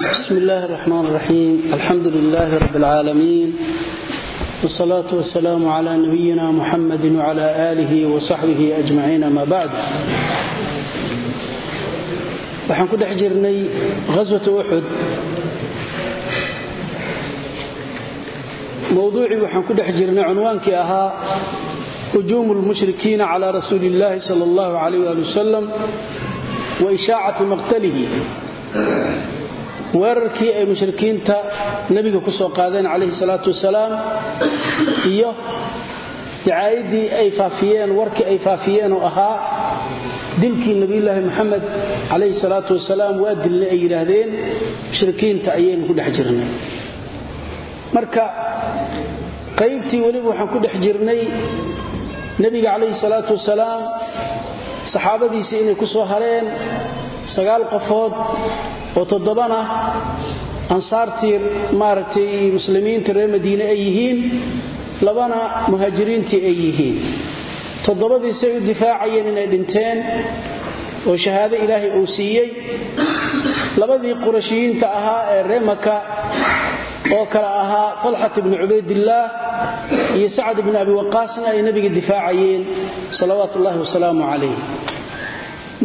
بسم الله الرحمن الرحيم الحمد لله رب العالمين والصلاة والسلام على نبينا محمد وعلى آله وصحبه أجمعين ما بعد waxaan ku dhex jirnay ghaswata uxud mowduucii waxaan ku dhex jirnay cunwaankii ahaa hujuumu lmushrikiina calaa rasuuli illaahi sal allahu alayh ali wasalam wa ishaacati maqtalihi weerarkii ay mushrikiinta nebiga ku soo qaadeen calayhi salaatu wasalaam iyo dacaayadii ay faafiyeen warkii ay faafiyeen oo ahaa dilkii nebiyulaahi moxamed calayhi salaatu wasalaam waa dilna ay yidhaahdeen mushrikiinta ayaynu ku dhex jirnay. Marka qaybtii weliba waxaan ku dhex jirnay nebiga calayhi salaatu wasalaam saxaabadiisii inay ku soo hareen sagaal qofood oo toddobana ansaartii maaragtay muslimiinta reer madiine ay yihiin labana muhaajiriintii ay yihiin. Toddobadiisay u difaacayeen inay dhinteen oo shahaado ilaahay uu siiyey. Labadii qurashiyiinta ahaa ee ree maka oo kale ahaa talxat ibni cubaydillaah iyo sacad ibni abi waqaasna ay nebiga difaacayeen salawaatu ullaahi wasalaamu calayh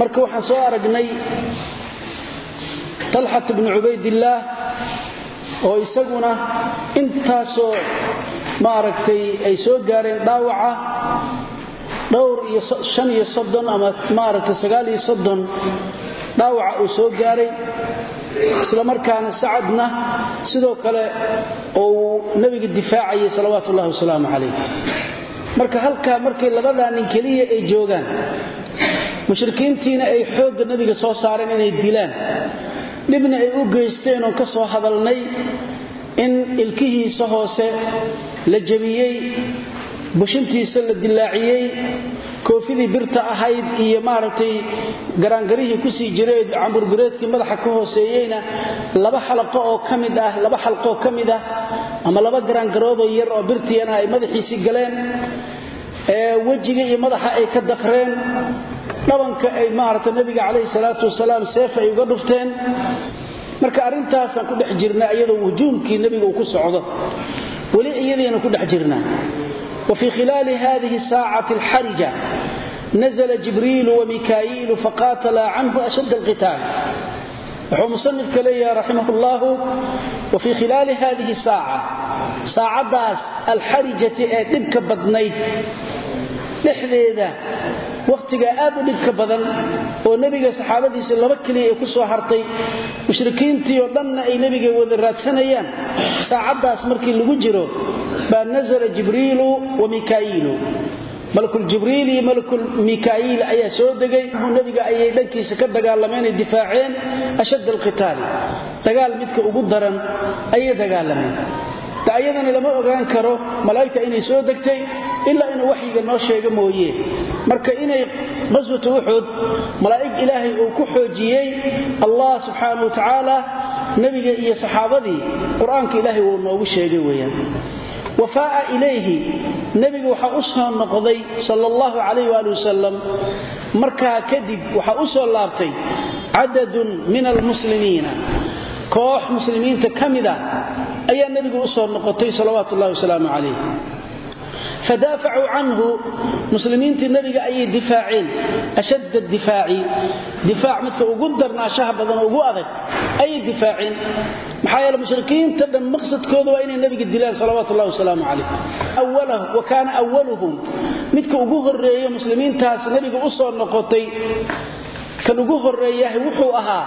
marka waxaan soo aragnay talxat ibni cubaydillaah oo isaguna intaasoo maaragtay ay soo gaareen dhaawaca dhowr iyo shan iyo soddon ama maaragtay sagaal iyo soddon dhaawaca uu soo gaaray. Isla markaana sacadna sidoo kale uu nebiga difaacayay salawaatu ullahi wasalaamu calayh. Marka halkaa markay labadaa nin keliya ay joogaan mushrikiintiina ay xoogga nebiga soo saareen inay dilaan dhibna ay u geysteen oon ka soo hadalnay in ilkihiisa hoose la jebiyey bushintiisa la dilaaciyey koofidii birta ahayd iyo maaragtay garaangarihii ku sii jiray camburbireedkii madaxa ka hooseeyeyna laba xalaqo oo ka mid ah laba xalqoo ka mid ah ama laba garaangaroodoo yar oo birtiina ay madaxiisii galeen wejiga iyo madaxa ay ka daqreen dhabanka ay maarata nabiga calayhi salaatu wasalaam seef ay uga dhufteen. Marka arrintaasaan ku dhex jirnaa iyadoo wujuumkii nebiga uu ku socdo. Weli iyadiianu ku dhex jirnaa. Wa fii khilaali hadihi saacati alxarija nazla jibriilu wamikaayiilu faqaatalaa canhu ashadd alqitaal. Wuxuu musanifka leeyaha raximah ullahu wa fii khilaali hadihi saaca saacaddaas alxarijati ee dhibka badnayd waqtiga aad u dhibka badan oo nebiga saxaabadiisa laba keliya ay ku soo hartay mushrikiintii oo dhanna ay nebiga wada raadsanayaan saacaddaas markii lagu jiro baa nasala jibriilu wa mikaa'iilu. Malakuljibriil iyo malakulmikaa'iil ayaa soo degay. Nebiga ayay dhankiisa ka dagaalameen ay difaaceen ashadd alqitaali. Dagaal midka ugu daran ayay dagaalameen ayadana lama ogaan karo malaa'igta inay soo degtay ilaa inuu waxyiga noo sheega mooye. Marka inay qaswatu uxud malaa'ig ilaahay uu ku xoojiyey allah subxaana wa tacaala nebiga iyo saxaabadii qur'aanka ilaahay wuu noogu sheegay weeyaan. Wafaa'a ilayhi nebiga waxaa u soo noqday sal allahu calayh waali wasalam markaa kadib waxaa u soo laabtay cadadun min almuslimiina koox muslimiinta ka mid ah ayaa nebigu u soo noqotay salawaatu ullahi wasalaamu calayh. Fadaafacuu canhu muslimiintii nebiga ayay difaaceen ashadda difaaci. Difaac midka ugu darnaashaha badan ugu adag ayay difaaceen. Maxaa yeele mushrikiinta dhan maqsadkooda waa inay nebiga dilaan salawaatu ullahi wasalaamu calayh. Wa kaana awaluhum midka ugu horreeye muslimiintaas nebiga u soo noqotay kan ugu horreeyahay wuxuu ahaa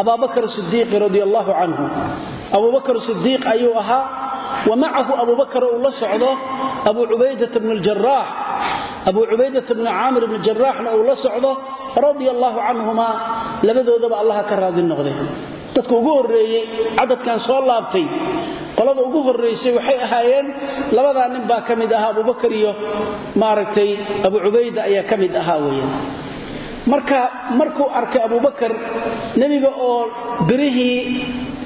abaabakar sidiiqi radi allahu canhu abubakar sidiiq ayuu ahaa. Wa macahu abubakar uu la socdo. Abu cubaydata bn jaraax abu cubaydata bni caamir bni jaraaxna uu la socdo. Radia allahu canhumaa labadoodaba allaha ka raadi noqday. Dadka ugu horreeyey cadadkan soo laabtay. Qolada ugu horraysay waxay ahaayeen labadaa nin baa ka mid ahaa abubakar iyo maaragtay abu cubayda marka markuu arkay abubakar nebiga oo birihii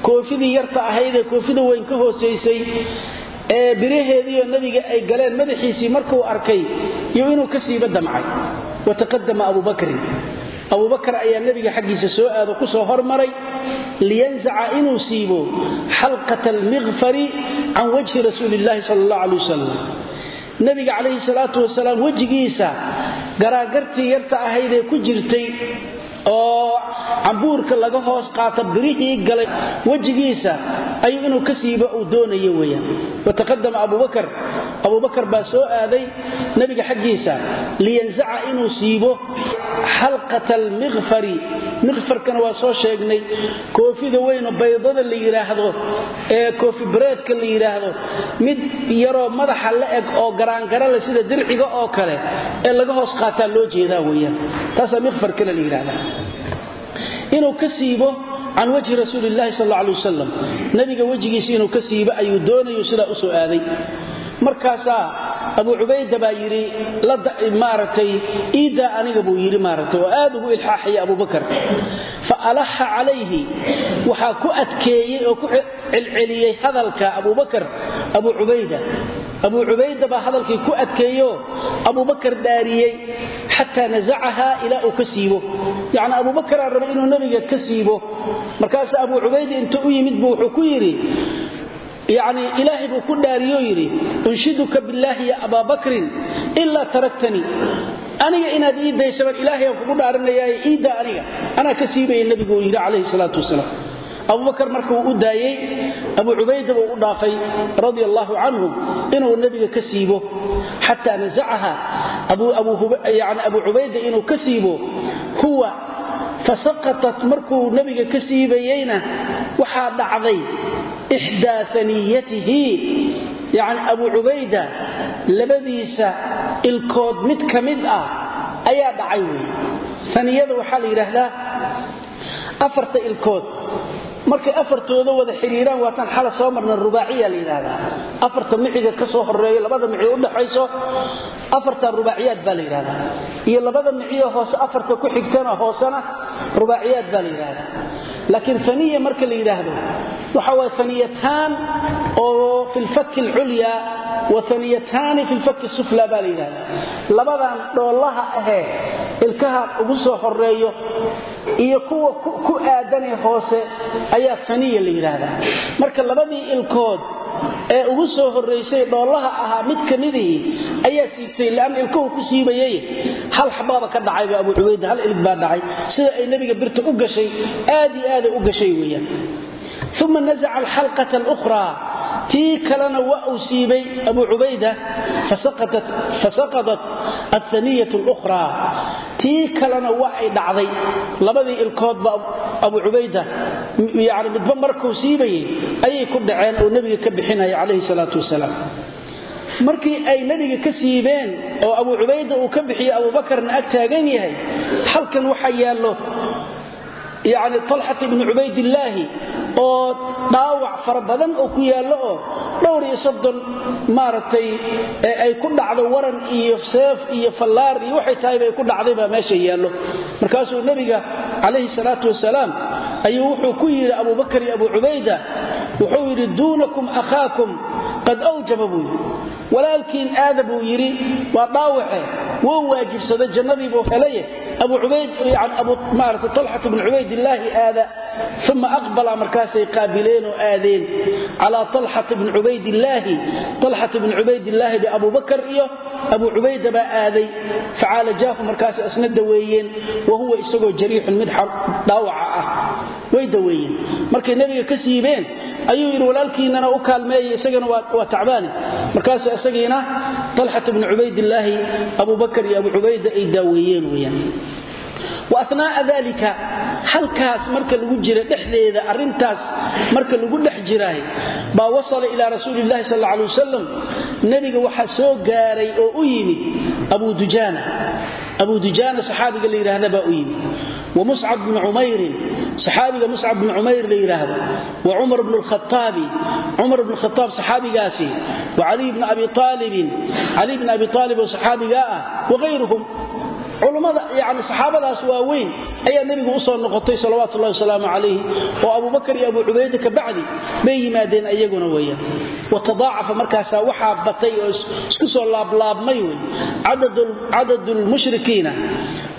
koofidii yarta ahaydee koofida weyn ka hoosaysay ee biraheediioo nebiga ay galeen madaxiisii markuu arkay iyo inuu ka siiba damcay. Wataqadama abubakrin abubakar ayaa nebiga xaggiisa soo aado ku soo hormaray liyanzaca inuu siibo xalqata almiqfari can wajhi rasuuli illaahi sala allah calay wasalam nebiga calayhi salaatu wasalaam wejigiisa garaagartii yarta ahaydee ku jirtay oo cambuurka laga hoos qaata birihii galay wejigiisa ayuu inuu ka siibo uu doonayo weyaan wataqadama abubakar abubakar baa soo aaday nebiga xaggiisa liyanzaca inuu siibo xalqata almiqfari miqfarkana waa soo sheegnay koofida weynoo baydada la yidhaahdo ee koofi bareedka la yidhaahdo mid yaroo madaxa la eg oo garaangarale sida dirciga oo kale ee laga hoos qaataa loo jeedaa weyaan taasaa miqfarkale la yidhahdaa inuu ka siibo can wajhi rasuuli llahi sal alla alay wasalam nebiga wejigiisa inuu ka siibo ayuu doonayu sidaa u soo aaday. Markaasaa abu cubayda baa yidhi maaragtay iidaa aniga buu yidhi maaragtay oo aad ugu ilxaaxaya abubakar fa alaxa calayhi waxaa ku adkeeyey oo ku celceliyey hadalka abubakar abu cubayda abu cubayda baa hadalkii ku adkeeyo abubakar dhaariyey xataa nasacaha ilaa uu ka siibo. Yacni abubakaraa rabay inuu nebiga ka siibo. Markaasa abu cubayda inta u yimid buu wuxuu ku yidhi yacni ilaahay buu ku dhaariyoo yidhi unshiduka billaahi ya abaa bakrin ilaa taraktanii aniga inaad ii daysaban ilaahay aan kugu dhaaranayaaye iidda aniga abubakar marka uu u daayey abu cubayda buu u dhaafay radi allaahu canhu inuu nebiga ka siibo. Xataa nasacaha yani abu cubayda inuu ka huwa fasaqatat markuu nebiga ka siibayeyna waxaa dhacday ixdaa aniyatihi yani abu cubayda labadiisa ilkood mid ka mid ah ayaa dhacay wey aniyada waxaa la yidhaahdaa afarta ilkood markay afartooda wada xiriiraan waataan xala soo marna rubaaciya la yidhaahdaa. Afarta miciga ka soo horeeyo labada mici udhaxayso afarta rubaaciyaad baa la yidhahdaa iyo labada miciyo hoose afarta ku xigtana hoosena rubaaciyaad baa la yidhahdaa laakiin aniya marka la yidhaahdo waxa waye aniyataan oo fi lfaki alculya wa aniyataani fi lfaki sufla baa la yidhahdaa labadan dhoollaha ahee ilkaha ugu soo horeeyo iyo kuwa ku aadanee hoose ayaa aniya la yidhaahdaa. Marka labadii ilkood ee ugu soo horraysay dhoollaha ahaa mid ka midihii ayaa siibtay leanna ilkuhu ku siibayay. Hal xabaaba ka dhacayba abu cubayda hal ilig baa dhacay. Sida ay nebiga birta u gashay aad iyo aaday u gashay weeyaan. Uma nasaca alxalqata alukhraa. Tii kalena waa uu siibay abu cubayda fasaqadat athaniyat lukhraa tii kalena waa ay dhacday. Labadii ilkoodba abu cubayda yani midba markuu siibayay ayay ku dhaceen oo nebiga ka bixinaya calayhi salaatu wasalaam. Markii ay nebiga ka siibeen oo abu cubayda uu ka bixiyo abubakarna ag taagan yahay halkan waxaa yaallo yani talxat ibni cubaydillaahi oo dhaawac fara badan oo ku yaallo oo dhowr iyo soddon maaragtay ay ku dhacdo waran iyo seef iyo fallaar iyo waxay tahay bay ku dhacday baa meesha yaallo. Markaasuu nebiga calayhi salaatu wasalaam ayuu wuxuu ku yidhi abubakar iyo abu cubayda wuxuu yidhi duunakum akhaakum qad awjaba buu walaalkiin aada buu yidhi waa dhaawace wou waajibsaday jannadiibuu helaye abu ubayd yani abu maarata talxat bn cubaydillaahi aada. Uma aqbala markaasay qaabileen oo aadeen. Calaa talxat bni cubaydillaahi talxat bni cubaydillaahi biabubakar iyo abu cubayda baa aaday. Facaalajaahu markaas isna daweeyeen wa isagoo jariixun mid dhaawaca ah. Way daweeyeen markay nebiga ka siibeen ayuu yidhi walaalkiinana u kaalmeeya isagana waa tacbaani. Markaas isagiina talxat bni cubaydillaahi abubakar iyo abu cubayda ay daaweeyeen weyaan wa anaa'a dalika halkaas marka lagu jira dhexdeeda arrintaas marka lagu dhex jiraay baa wasala ilaa rasuuli illahi sal alay wasalam nebiga waxaa soo gaaray oo u yimid abu dujaana. Abu dujaana saxaabiga la yidhaahda baa u yimid. Wa muscab bnu cumayrin saxaabiga muscab bnu cumayr la yidhaahdo wa cumar bnu lkhaaabi cumar bnu khaaab saxaabigaasi. Wa caliy bni abi aalibin caliy bni abi culummada yani saxaabadaas waaweyn ayaa nebigu u soo noqotay salawaatu ullahi wasalaamu calayhi oo abubakar iyo abu cubayda ka bacdi bay yimaadeen iyaguna weeyaan. Watadaacafa markaasaa waxaa batay oo isku soo laablaabmay wey cadadu lmushrikiina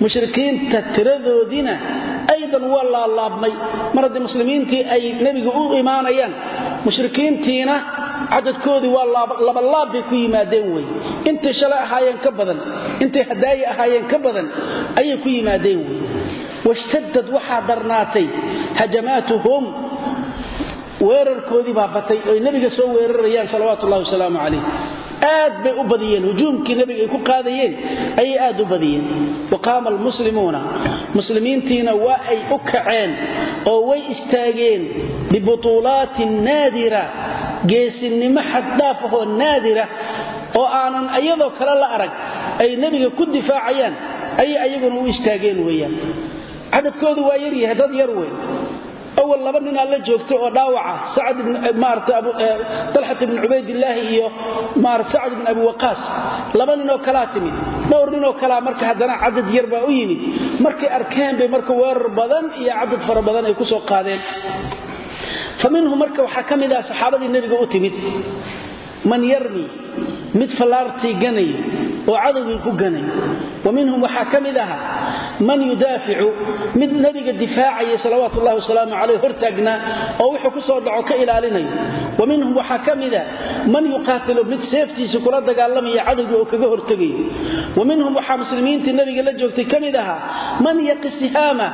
mushrikiinta tiradoodiina aydan waa laalaabmay mar haddii muslimiintii ay nebiga u imaanayaan mushrikiintiina cadadkoodii waa labalaab bay ku yimaadeen wey. Intay shalay ahaayeen ka badan intay hadaaye ahaayeen ka badan ayay ku yimaadeen wey. Washtadad waxaa darnaatay hajamaatuhum weerarkoodii baa batay oy nebiga soo weerarayaan salawaatu ullahi wasalaamu calayh. Aad bay u badiyeen hujuumkii nebiga ay ku qaadayeen ayay aad u badiyeen. Wa qaama almuslimuuna muslimiintiina waa ay u kaceen oo way istaageen bibutuulaatin naadira geesinimo xaddhaaf ahoo naadira oo aanan iyadoo kale la arag ay nebiga ku difaacayaan ayay ayaguna u istaageen weeyaan. Cadadkoodu waa yaryahay dad yar wey awal laba ninaa la joogtay oo dhaawaca talxat ibn cubaydilaahi iyo sacad ibn abi waqaas. Laba ninoo kalaa timid dhowr ninoo kalaa marka haddana cadad yar baa u yimid. Markay arkeen bay marka weerar badan iyo cadad fara badan ay ku soo qaadeen fa minhum marka waxaa ka mid ah saxaabadii nebiga u timid man yarmi mid fallaartii ganayo oo cadowgii ku ganayo wa minhum waxaa ka mid ahaa man yudaaficu mid nebiga difaacaya salawaatu ullahi wasalaamu caleyh hortaagnaa oo wuxuu ku soo dhaco ka ilaalinayo wa minhum waxaa ka mida man yuqaatilu mid seeftiisa kula dagaalamaya cadowgii oo kaga hortegayo wa minhum waxaa muslimiintii nebiga la joogtay ka mid ahaa man yaqi sihaama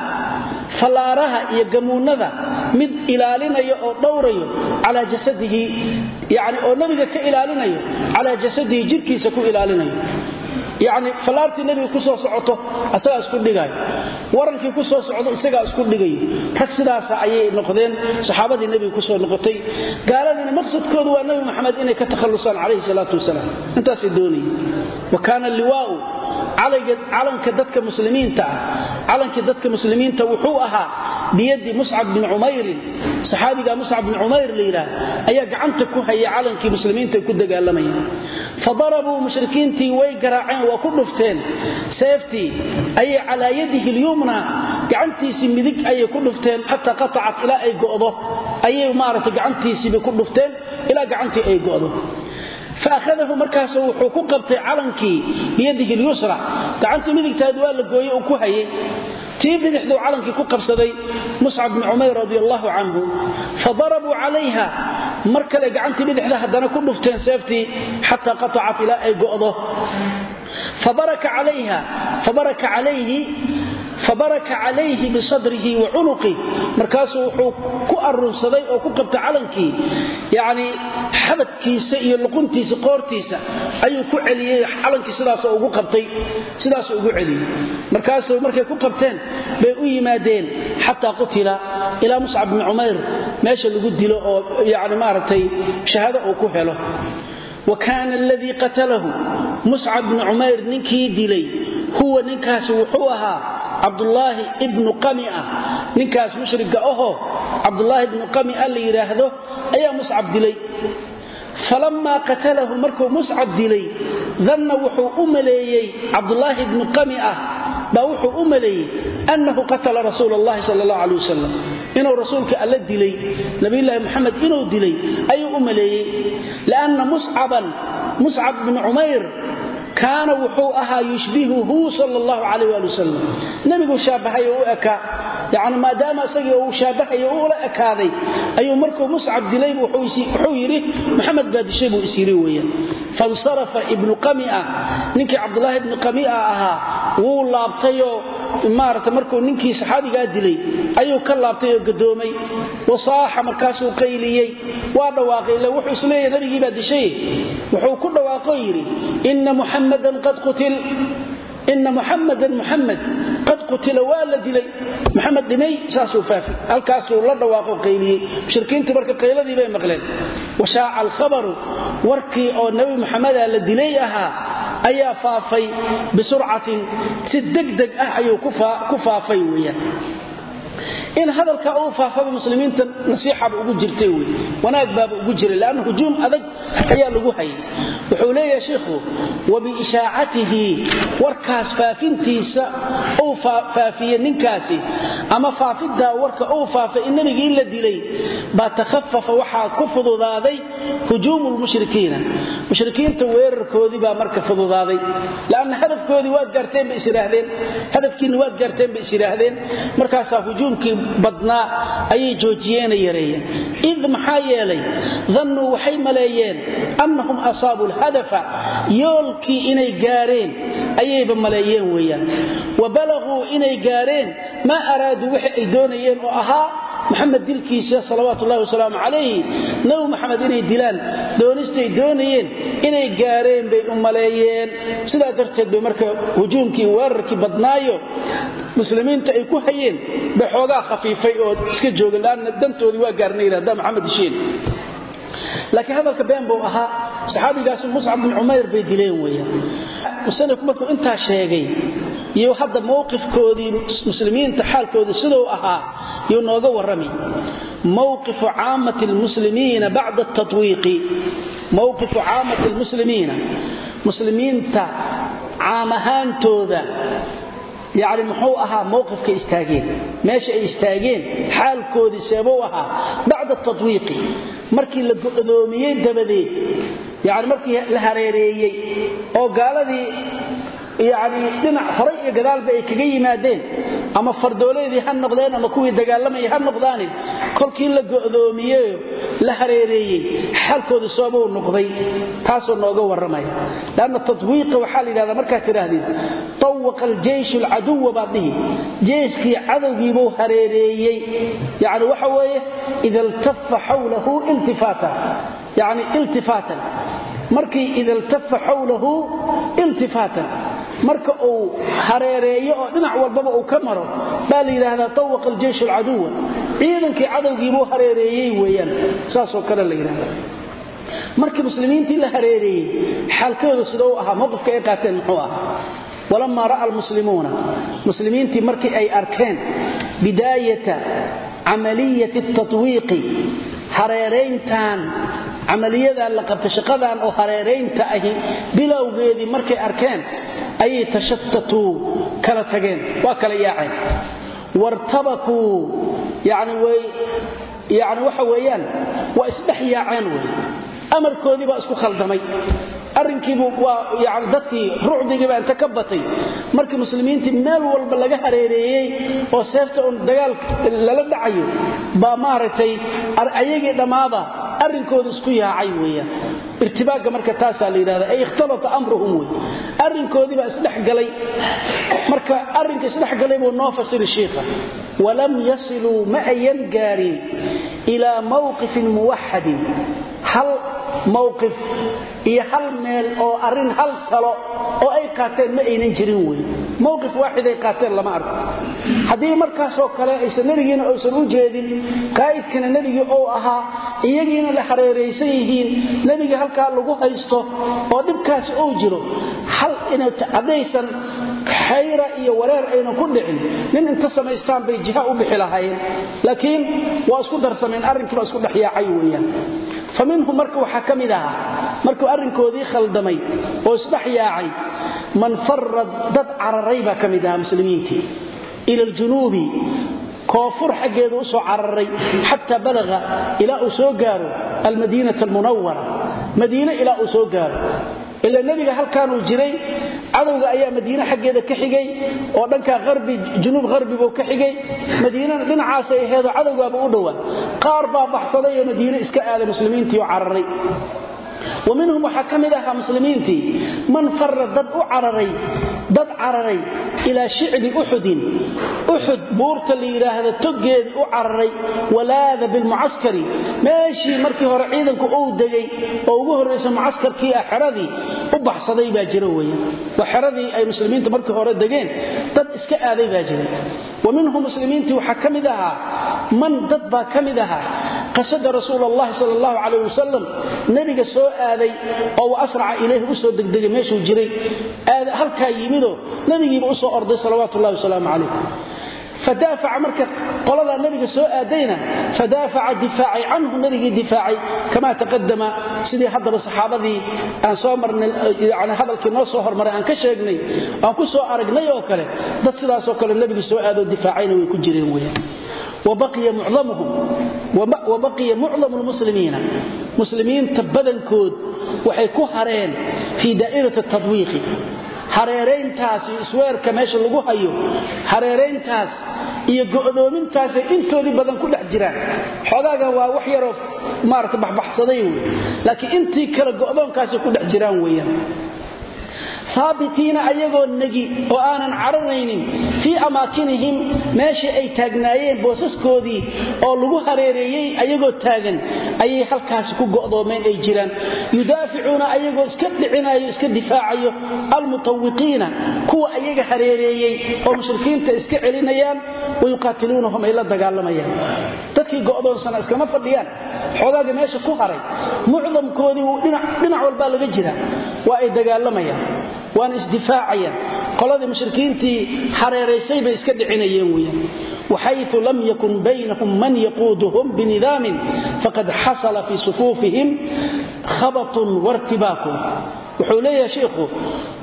fallaaraha iyo gamuunnada mid ilaalinaya oo dhowrayo calaa jasadihi yani oo yacni fallaartii nebiga ku soo socoto isagaa isku dhigayo warankii ku soo socdo isagaa isku dhigayo rag sidaasa ayay noqdeen saxaabadii nebiga ku soo noqotay. Gaaladiina maqsadkoodu waa nebi maxamed inay ka takhallusaan calayhi salaatu wasalaam. Intaasay doonayeen. Wa kaana liwaau calanka dadka muslimiinta ah. Calankii dadka muslimiinta wuxuu ahaa biyadi muscab bin cumayrin saxaabiga muscab bin cumayr la yidhaah ayaa gacanta ku haya calankii muslimiinta ku dagaalamayeen fadarabuu mushrikiintii way garaaceen waa ku dhufteen. Seeftii ayay calaa yadihi lyumna gacantiisii midig ayay ku dhufteen xataa qatacat ilaa ay go'do. Ayay maaragtay gacantiisiibay ku dhufteen ilaa gacantii ay go'do faahadahu markaas wuxuu ku qabtay calankii biyadihi lyusra gacantii midigtaad waa la gooye uu ku hayay tii bidixduu calankii ku qabsaday muscab bn cumayr radi allahu canhu fadarabuu calayha mar kale gacantii bidixda haddana ku dhufteen seeftii xataa qatacat ilaa ay go'do fabaraka calayhi fabaraka calayhi bisadrihi wa cunuqih markaasuu wuxuu ku arunsaday oo ku qabtay calankii yani xabadkiisa iyo luquntiisa qoortiisa ayuu ku celiyey calankii sidaasoo ugu qabtay sidaasuu ugu celiyey. Markaasuu markay ku qabteen bay u yimaadeen xataa qutila ilaa muscab bni cumayr meesha lagu dilo oo yani maaragtay shahaado uu ku helo. Wa kaana aladii qatalahu ninkii dilay huwa ninkaasi wuxuu ahaa cabdulaahi ibnu qamia ninkaas mushriga ahoo cabdulaahi ibnu qamia la yidhaahdo ayaa muscab dilay. Falammaa qatalahu markuu muscab dilay danna wuxuu u maleeyey cabdulaahi ibnu qamia baa wuxuu u maleeyey annahu qatala rasuul allahi sal allah aleh wasalam inuu rasuulka alla dilay nabiyulaahi muxamed inuu dilay ayuu u maleeyey. Lianna muscaban muscab bnu cumayr kaana wuxuu ahaa yushbihuhu sal allahu calayh waali wasalam nebiguu shaabahay oo u ekaa yacni maadaama isagii uu shaabahayo u ula ekaaday ayuu markuu muscab dilaybu wuxuu yidhi maxamed baa dishay buu is weeyaan. Fansarafa ibnu qamia ninkii cabdulaahi ibnu qamia ahaa wuu laabtayoo maarata markuu ninkii saxaabigaa dilay ayuu ka laabtay oo gadoomay wasaaxa markaasuu qayliyey waa dhawaaqay ila wuxuu isleeyahy nabigii baa dishay. Wuxuu ku dhawaaqoo yidhi muxamadan qad qutil. Ina muxamadan muxamed qad qutila waa la dilay. Muxamed dhimay saasuu faafi. Halkaasuu la dhawaaqo qayliyey. Mushrikiintii marka qayladii bay maqleen. Washaaca alkhabaru warkii oo nebi muxameda la dilay ahaa ayaa faafay bisurcatin si degdeg ah ayuu ku faafay in hadalka uu faafaba muslimiinta nasiixaba ugu jirtay wey wanaag baaba ugu jiray lanna hujuum adag ayaa lagu hayay. Wuxuu leeyahay shiikhu wabiishaacatihi warkaas faafintiisa uu faafiye ninkaasi ama faafidaa warka uu faafay in nebigii la dilay baa takhafafa waxaa ku fududaaday hujuumu lmushrikiina mushrikiinta weerarkoodii baa marka fududaaday lanna hadafkoodii waad gaarteen bay isyidhaahdeen hadafkiinna waad gaarteen bay isyidhaahdeen markaasaa hujuumkii badnaa ayay joojiyeenay yareeyeen. Id maxaa yeelay dannuu waxay maleeyeen annahum asaabu lhadafa yoolkii inay gaareen ayayba maleeyeen weeyaan. Wa balaguu inay gaareen maa araaduu wixi ay doonayeen oo ahaa maxamed dilkiisa salawaatu ullahi wasalaamu calayhi nabi maxamed inay dilaan doonistay doonayeen inay gaareen bay u maleeyeen. Sidaa darteed bay marka hujuumkii weerarkii badnaayo muslimiinta ay ku hayeen bay xoogaa khafiifay oo iska joogeen laanna dantoodii waa gaarnayna haddaa maxamed heshiin laakiin hadalka been buu ahaa. Saxaabigaasi muscab bin cumayr bay dileen weeyaan. Musanifku markuu intaa sheegay iyo hadda mowqifkoodii muslimiinta xaalkoodii siduu ahaa yuu nooga warrami. Mowqifu caamati lmuslimiina bacda tatwiiqi mowqifu caamati lmuslimiina muslimiinta caam ahaantooda yacni muxuu ahaa mowqifka istaageen. Meesha ay istaageen xaalkoodii seebuu ahaa bacda tatwiiqi markii la go'doomiyey dabadeed yacni markii la hareereeyey oo gaaladii yacni dhinac horay iyo gadaalba ay kaga yimaadeen ama fardooleedii ha noqdeen ama kuwii dagaalamayay ha noqdaanin. Kolkii la go'doomiyey la hareereeyey xaalkooda soobuu noqday taasoo nooga warramaya. Lanna tatwiiqa waxaa la yidhahdaa markaad tidhaahdid tawaqa aljeyshu alcaduwa baad dhihi. Jeyskii cadowgiibuu hareereeyey. Yacni waxa weeye ida xawlahu iltifaata yacni iltifaatan. Markii ida xawlahu iltifaatan marka uu hareereeyo oo dhinac walbaba uu ka maro baa la yidhaahdaa tawaqa aljeyshu alcaduwa ciidankii cadowgiibuu hareereeyey weeyaan saasoo kale la yidhahda markii muslimiintii la hareereeyey xaalkooda sida u ahaa mowqifka ay qaateen muxuu ahaa walamaa ra'a almuslimuuna muslimiintii markii ay arkeen bidaayata camaliyati tatwiiqi hareerayntan camaliyadan la qabta shaqadan oo hareeraynta ahi bilowgeedii markay arkeen ayay tashattatuu kala tageen waa kala yaaceen. Wartabakuu yani way yani waxa weeyaan waa isdhex yaaceen wey amarkoodii baa isku khaldamay arrinkiibu waa yani dadkii rucdigiiba inta ka batay. Markii muslimiintii meel walba laga hareereeyey oo seefta un dagaal lala dhacayo baa maaragtay ayagii dhammaaba arrinkooda isku yaacay weeyaan. Irtibaagga marka taasaa la yidhahda ay ikhtalata amruhum wey arrinkoodii baa isdhexgalay marka arrinka isdhexgalay buu noo fasiri shiikha walam yasiluu ma ayan gaarin ilaa mawqifin muwaxadin hal mawqif iyo hal meel oo arrin hal talo oo ay qaateen ma aynan jirin wey. Mowqif waaxiday qaateen lama arko. Haddii markaasoo kale aysan nebigiina aysan u jeedin qaa'idkana nebigii ou ahaa iyagiina la hareeraysan yihiin nebiga halkaa lagu haysto oo dhibkaasi ou jiro hal haddaysan xayra iyo wareer aynan ku dhicin. Nin inta samaystaan bay jiha u bixi lahaayeen. Laakiin waa isku darsameen arrinkii baa isku dhexyaacay weeyaan. Fa minhum marka waxaa ka mid ahaa markuu arrinkoodii khaldamay oo isdhex yaacay man farad dad cararay baa ka mid ahaa muslimiintii. Ila aljunuubi koonfur xaggeeda u soo cararay xataa balaga ilaa uu soo gaaro almadiinata almunawara madiine ilaa uu soo gaaro ila nebiga halkaanuu jiray cadowga ayaa madiine xaggeeda ka xigay oo dhankaa arbi junuub harbi buu ka xigay. Madiinana dhinacaasay aheedoo cadowgaaba u dhowaa qaar baa baxsaday oo madiine iska aaday muslimiintii oo cararay. Wa minhum waxaa ka mid ahaa muslimiintii man fara dad u cararay dad cararay ilaa shicbi uxudin uxud buurta la yidhaahda toggeedii u cararay walaada bilmucaskari meeshii markii hore ciidanku uu degay oo ugu horraysa mucaskarkii ah xeradii u baxsaday baa jira weya waa xeradii ay muslimiinta markii hore degeen dad iska aaday baa jira. Wa muslimiintii waxaa ka mid ahaa man dad baa ka mid ahaa qasada rasuul sal allahu calayh wasalam nebiga soo aaday oo wa asraca ilayhi u degdegay meeshuu jiray. Halkaa yimidoo nebigiiba u soo orday salawaatu ullahi wasalaamu calayh. Fadaafaca marka qoladaa nabiga soo aadayna fadaafaca difaacay canhu nabigii difaacay kamaa taqadama sidii haddaba saxaabadii aan soo marnay yani hadalkii noo soo hormaray aan ka sheegnay aan ku soo aragnay oo kale dad sidaasoo kale nabiga soo aadoo difaacayna way ku jireen weyaan wabaqiya mucdamu lmuslimiina. Muslimiinta badankood waxay ku hareen fii daa'irati tadwiiqi hareerayntaas iyo isweerka meesha lagu hayo hareerayntaas iyo go'doomintaasay intoodii badan ku dhex jiraan. Xoogaagan waa wax yaroo maarata baxbaxsaday wey laakiin intii kale go'doonkaasay ku dhex jiraan weeyaan haabitiina ayagoo negi oo aanan cararaynin fii amaakinihim meeshii ay taagnaayeen boosaskoodii oo lagu hareereeyey ayagoo taagan ayay halkaasi ku go'doomeen ay jiraan. Yudaaficuuna ayagoo iska dhicinayo iska difaacayo almutawiqiina kuwa ayaga hareereeyey oo mushrikiinta iska celinayaan wayuqaatiluunahum ay la dagaalamayaan dadkii go'doonsana iskama fadhiyaan. Xoogaaga meesha ku haray mucdamkoodii dhinac walbaa laga jiraa. Waa ay dagaalamayaan waana isdifaacayaan. Qoladii mushrikiintii hareeraysay bay iska dhicinayeen weyaan waxayu lam yakun baynahum man yaquuduhum binidaamin faqad xasala fii sufuufihim khabatun wartibaakun wuxuu leeyahay shiikhu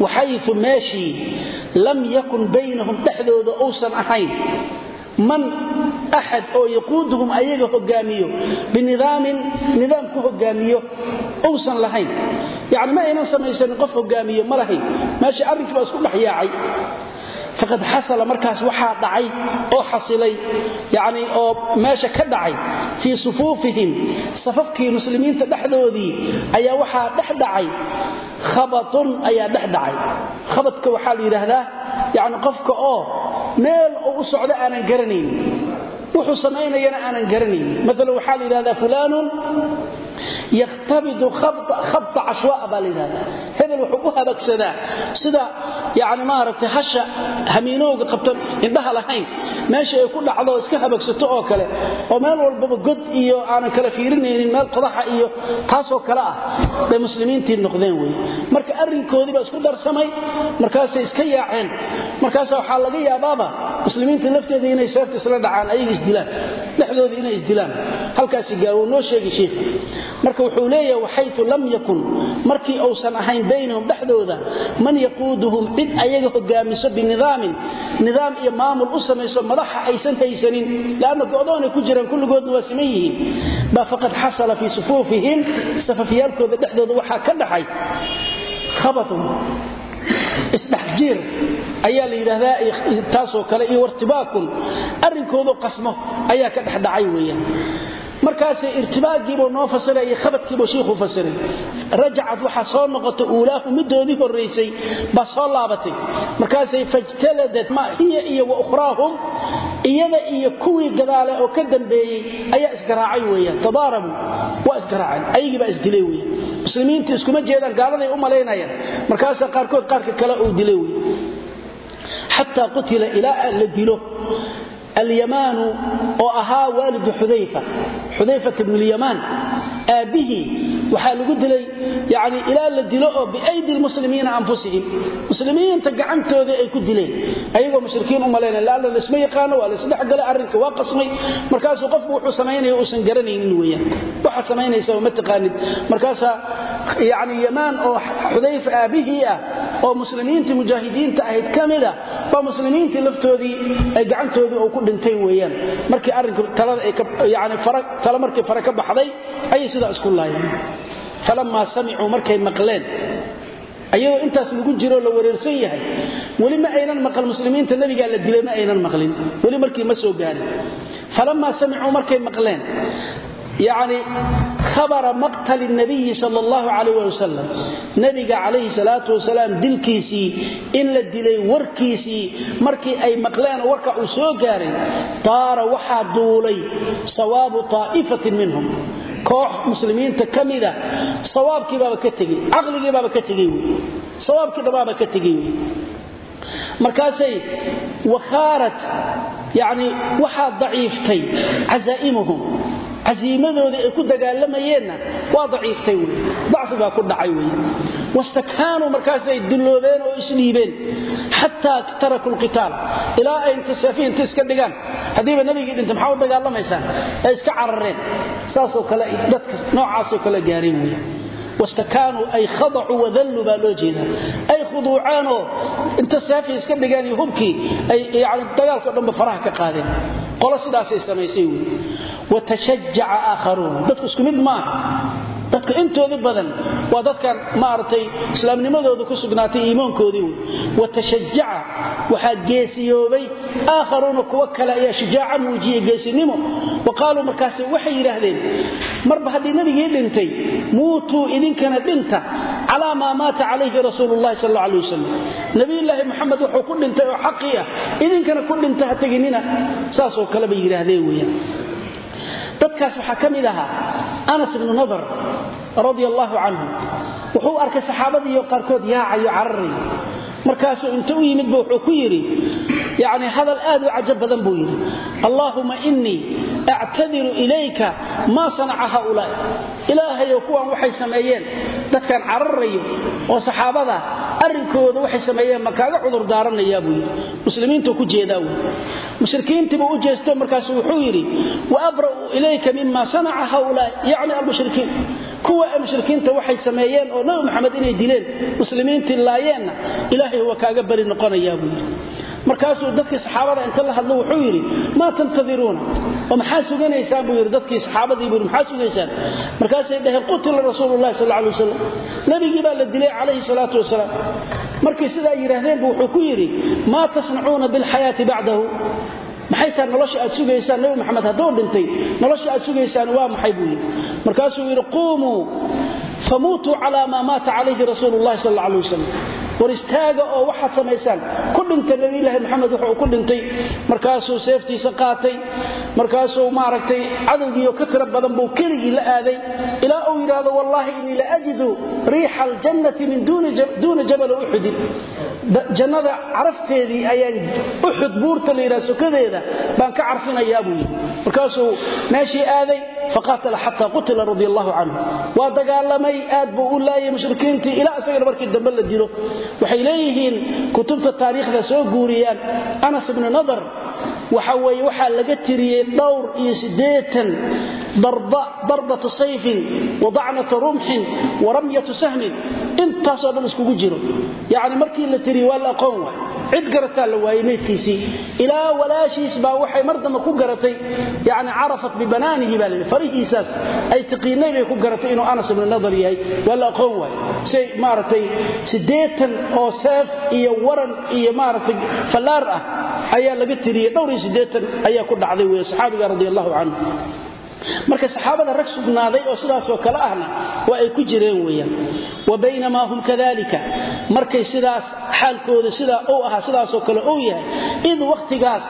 waxayu meeshii lam yakun baynahum dhexdooda uusan ahayn man axad oo yaquuduhum ayaga hogaamiyo binidaamin nidaam ku hogaamiyo uusan lahayn. Yani ma aynan samaysanin qof hogaamiyo ma lahayn. Meesha arrinkii baa isku dhex faqad xasala markaas waxaa dhacay oo xasilay yani oo meesha ka dhacay fii sufuufihim. Safafkii muslimiinta dhexdoodii ayaa waxaa dhex dhacay. Khabatun ayaa dhex dhacay. Khabadka waxaa la yidhaahdaa yani qofka oo meel uu u socdo aanan garanaynin. Wuxuu samaynayana aanan garanaynin. Maala waxaa la yidhahdaa fulaanun yakhtabidu khabta cashwaa baa la yidhahdaa. Hebel wuxuu u habagsadaa sida yani maaragtay hasha hamiinowga qabtan indhaha lahayn meesha ay ku dhacdo iska habagsato oo kale oo meel walbaba god iyo aanan kala fiirinaynin meel qodaxa iyo taasoo kale ah bay muslimiintii noqdeen wey marka arrinkoodii baa isku darsamay markaasay iska yaaceen markaasa waxaa laga yaabaaba muslimiinta lafteeda inay seefta isla dhacaan ayaga isdilaan dhexdooda inay isdilaan halkaasi wuu noo sheegi shiikh marka wuxuu leeyahay waxayu lam yakun. Markii uusan ahayn baynahum dhexdooda man yaquuduhum cid ayaga hogaamiso binidaamin. Nidaam iyo maamul u samayso madaxa aysan haysanin. Lanna go'doonay ku jiraan kulligoodna waa siman yihiin. Baa faqad xasala fii sufuufihim safafyaalkooda dhexdooda waxaa ka dhaxay khabatun isdhexjiir. Ayaa la yidhaahdaa taasoo kale iyo wartibaakun. Arrinkoodu qasmo ayaa ka dhexdhacay weeyaan markaasay irtibaagiibuu noo fasiraya khabadkiibuu shiikhuu fasiray. Rajacad waxaa soo noqotay uulaahu midoodii horraysay baa soo laabatay. Markaasay fajtaladad hiya iyo wa ukhraahum iyada iyo kuwii gadaale oo ka dambeeyey ayaa isgaraacay weeyaan. Tadaarabuu waa isgaraaceen ayagii baa isdilay weyan muslimiinta iskuma jeedaan gaaladay u malaynayaan. Markaasaa qaarkood qaarka kale uu dilay wey xataa qutila ilaa la dilo. Alyamaanu oo ahaa waalidu xudayfa xudayfata bnulyamaan aabbihii waxaa lagu dilay yani ilaa la dilo oo biaydi lmuslimiina anfusihim. Muslimiinta gacantoodii ay ku dileen. Ayagoo mushrikiin u malayna laalla laisma yaqaano waa laisdhexgalay arrinka waa qasmay. Markaasuu qofku wuxuu samaynaya uusan garanaynin weyaan waxaad samaynaysa ma taqaanid. Markaasaa yani yamaan oo xudayfa aabbihii ah oo muslimiintii mujaahidiinta ahayd ka mida baa muslimiintii laftoodii ay gacantoodii uu ku dhintay weeyaan. Markii arrinka talada ay yani tala markii fare ka baxday ayay sidaa isku laayeen falammaa samicuu markay maqleen ayadoo intaas lagu jiro la wareersan yahay weli ma aynan maqal muslimiinta nabigaa la dilay ma aynan maqlin. Weli markii ma soo gaarin falammaa samicuu markay maqleen yani khabara maqtali nabiyi sal allahu calayh wasalam nabiga calayhi salaatu wasalaam dilkiisii in la dilay warkiisii markii ay maqleen warka uu soo gaaray taara waxaa duulay sawaabu taa'ifatin minhum koox muslimiinta ka mida sawaabkiibaaba ka tegey caqligiibaaba ka tegey wy sawaabkii dhabaaba ka tegey wy markaasay wakhaarat yani waxaa daciiftay casaa'imuhum casiimadoodii ay ku dagaalamayeenna waa daciiftay wy dacfi baa ku dhacay wey wastakaanuu markaasay dulloobeen oo isdhiibeen. Xataa taraku lqitaal ilaa ay inta saafiya inta iska dhigaan. Haddiiba nabigii dhintay maxaa u dagaalamaysaan? Ay iska carareen. Saasoo kale dadka noocaasoo kale gaareen weya wastakaanuu ay khadacuu wadalluu baa loo jeedaa. Ay khuduuceenoo inta saafi iska dhigeen iyo hubkii ay yani dagaalkao dhanba faraha ka qaadeen. Qolo sidaasay samaysay wey watashajaca aakharuun. Dadku isku badan waa dadkan maaragtay islaamnimadooda ku sugnaatay iimaankoodii wey watashajaca waxaa geesiyoobay. Aakharuuna kuwo kale ayaa shujaaca muujiyey geesinimo. Wa qaaluu markaasi waxay yidhaahdeen marba haddii nabigii dhintay muutuu idinkana dhinta calaa maa maata calayhi rasuulu llahi sal alla alay wasalam nabiyulaahi moxamed wuxuu ku dhintay oo xaqii ah. Idinkana ku dhinta ha teginina. Saasoo kale bay yidhaahdeen weyaan dadkaas waxaa ka mid ahaa anas ibnu nadar radia allaahu canhu wuxuu arkay saxaabadiiyo qaarkood yaacayo cararayo markaasuu inta u yimidba wuxuu ku yidhi yani hadal aad u cajab badan buu yidhi. Allaahuma innii actadiru ilayka maa sanaca haulaa'i ilaahayow kuwan waxay sameeyeen dadkan cararayo oo saxaabada arrinkooda waxay sameeyeen ma kaaga cudur daaranayaa buu yidhi. Muslimiintuu ku jeedaa wey mushrikiintiibuu u jeesto markaasu wuxuu yidhi wa abra'u ilayka mima sanaca haulaa'i yacni almushrikiin. Kuwa mushrikiinta waxay sameeyeen oo nabi maxamed inay markaasuu dadkii saxaabada inta la hadlo wuxuu yidhi maa tantadiruuna oo maxaa suganaysaan buu yidhi dadkii saxaabadii buu maxaa sugaysaan markaasay dhaheen qutila rasuululahi sal alay wasalam nabigii baa la dilay calayhi salaatu wasalaam. Markay sidaa yidhaahdeen bu wuxuu ku yidhi maa tasnacuuna bilxayaati bacdahu. Maxay tahay nolosha aad sugaysaan nabi maxamed hadduu dhintay nolosha aad sugaysaan waa maxay buu yidhi. Markaasuu yidhi quumuu famuutuu calaa maa maata calayhi rasuulu llahi sal alay wasalam war istaaga oo waxaad samaysaan. Ku dhintay nabilaahi maxamed wuxuu ku dhintay. Markaasuu seeftiisa qaatay. Markaasuu maaragtay cadowgiioo ka tiro badan buu keligii la aaday. Ilaa uu yidhaahdo wallaahi innii la ajidu riixa aljannati min duuna jabali uxudin jannada carafteedii ayaan uxud buurta la yidhaha sokadeeda baan ka carfinayaa buu yidhi. Markaasuu meeshii aaday faqaatala xataa qutila radi allahu canhu. Waa dagaalamay aad buu u laayay mushrikiintii ilaa isagana markii dambe la dilo waxay leeyihiin kutubta taariikhda soo guuriyaan anas ibnu nadar waxa weeye waxaa laga tiriyey dhowr iyo siddeetan darbatu sayfin wa dacnata rumxin wa sahmin intaasoo dhan iskugu jiro. Yacni markii la tiriyey waa la aqoon waay. Cid garataa la waayey meydkiisii ilaa walaashiis baa waxay mar dambe ku garatay. Yani carafat bibanaanihi baa layidhi farihiisaas ay tiqiinay bay ku garatay inuu anas ibnu nadar yahay. Waa la aqoon waay. Say maaragtay siddeetan oo seef iyo waran iyo maaragtay fallaar ah ayaa laga tiriyey dhowr iyo ayaa ku dhacday wey saxaabiga radi allahu canhu. Marka saxaabada rag sugnaaday oo sidaasoo kale ahna waa ay ku jireen weeyaan. Wa baynamaa hum kadalika markay sidaas xaalkooda sidaa uu ahaa sidaasoo kale uu yahay id wakhtigaas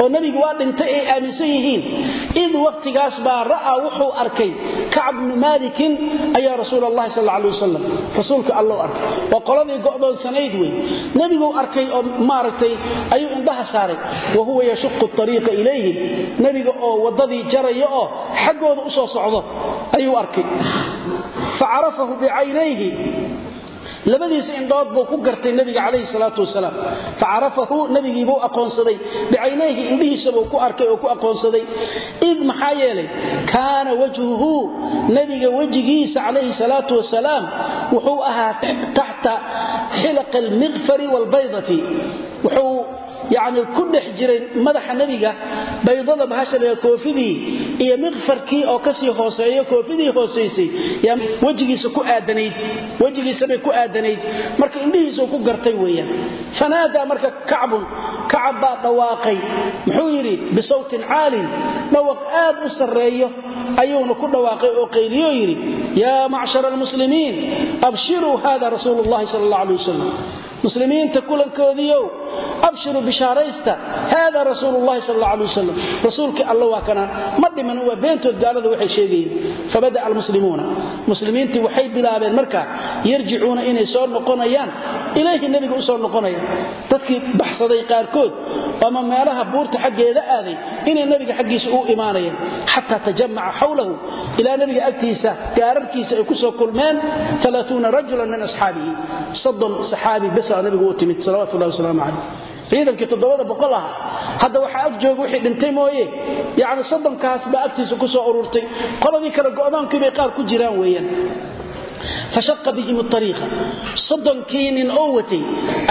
oo nebigu waa dhintay ay aaminsan yihiin. Id wakhtigaas baa ra'aa wuxuu arkay kacb bnu maalikin ayaa rasuul allahi sal alay wasalam rasuulka allou arkay. Waa qoladii go'doonsanayd wey nebiguu arkay oo maaragtay ayuu indhaha saaray. Wa huwa yashuqu ariiqa ilayhim nebiga oo waddadii jaraya oo xaggooda u soo socdo ayuu arkay. Fa bicaynayhi labadiisa indhood buu ku gartay nabiga calayhi salaatu wasalaam. Fa carafahu nabigiibuu aqoonsaday. Bicaynayhi indhihiisabuu ku arkay oo ku aqoonsaday. Id maxaa yeelay kaana wajhuhu nabiga wejigiisa calayhi salaatu wasalaam wuxuu ahaa taxta xilaqi almiqfari waalbaydati wuxuu yacni ku dhex jiray madaxa nebiga baydada bahasha koofidii iyo miqfarkii oo ka sii hooseeyo koofidii hoosaysay wejigiisabay ku aadanayd marka indhihiisuu ku gartay weeyaan. Fanaadaa marka kacbun kacab baa dhawaaqay muxuu yidhi bisawtin caalin dhawaq aad u sarreeyo ayuuna ku dhawaaqay oo qayliyo yidhi yaa macshara almuslimiin abshiruu hada rasuulu llahi sal alla alay wasalam muslimiinta kulankoodiiow abshiruu bishaaraysta haada rasuulu llahi sal alla alay wasalam rasuulkii alla waa kana ma dhiman waa beentood gaalada waxay sheegayeen. Fabada'a almuslimuuna muslimiintii waxay bilaabeen marka yarjicuuna inay soo noqonayaan. Ilayhi nebiga u soo noqonayaan. Dadkii baxsaday qaarkood ama meelaha buurta xaggeeda aaday? Inay nebiga xaggiisa u imaanayeen. Xataa tajamaca xawlahu ilaa nebiga agtiisa gaararkiisa ay ku soo kulmeen aaauuna rajulan min asxaabihi. Saxaabi besa nabigu u timid salawatullahi wasalaamu calayh. Ciidankii toddobada boqol aha hadda waxaa ag jooga wixii dhintay mooye. Yacni soddonkaas baa agtiisa ku soo ururtay. Qoladii kale go'doonkii bay qaar ku jiraan weeyaan fashaqa bihim ariiqa soddonkii nin oo watay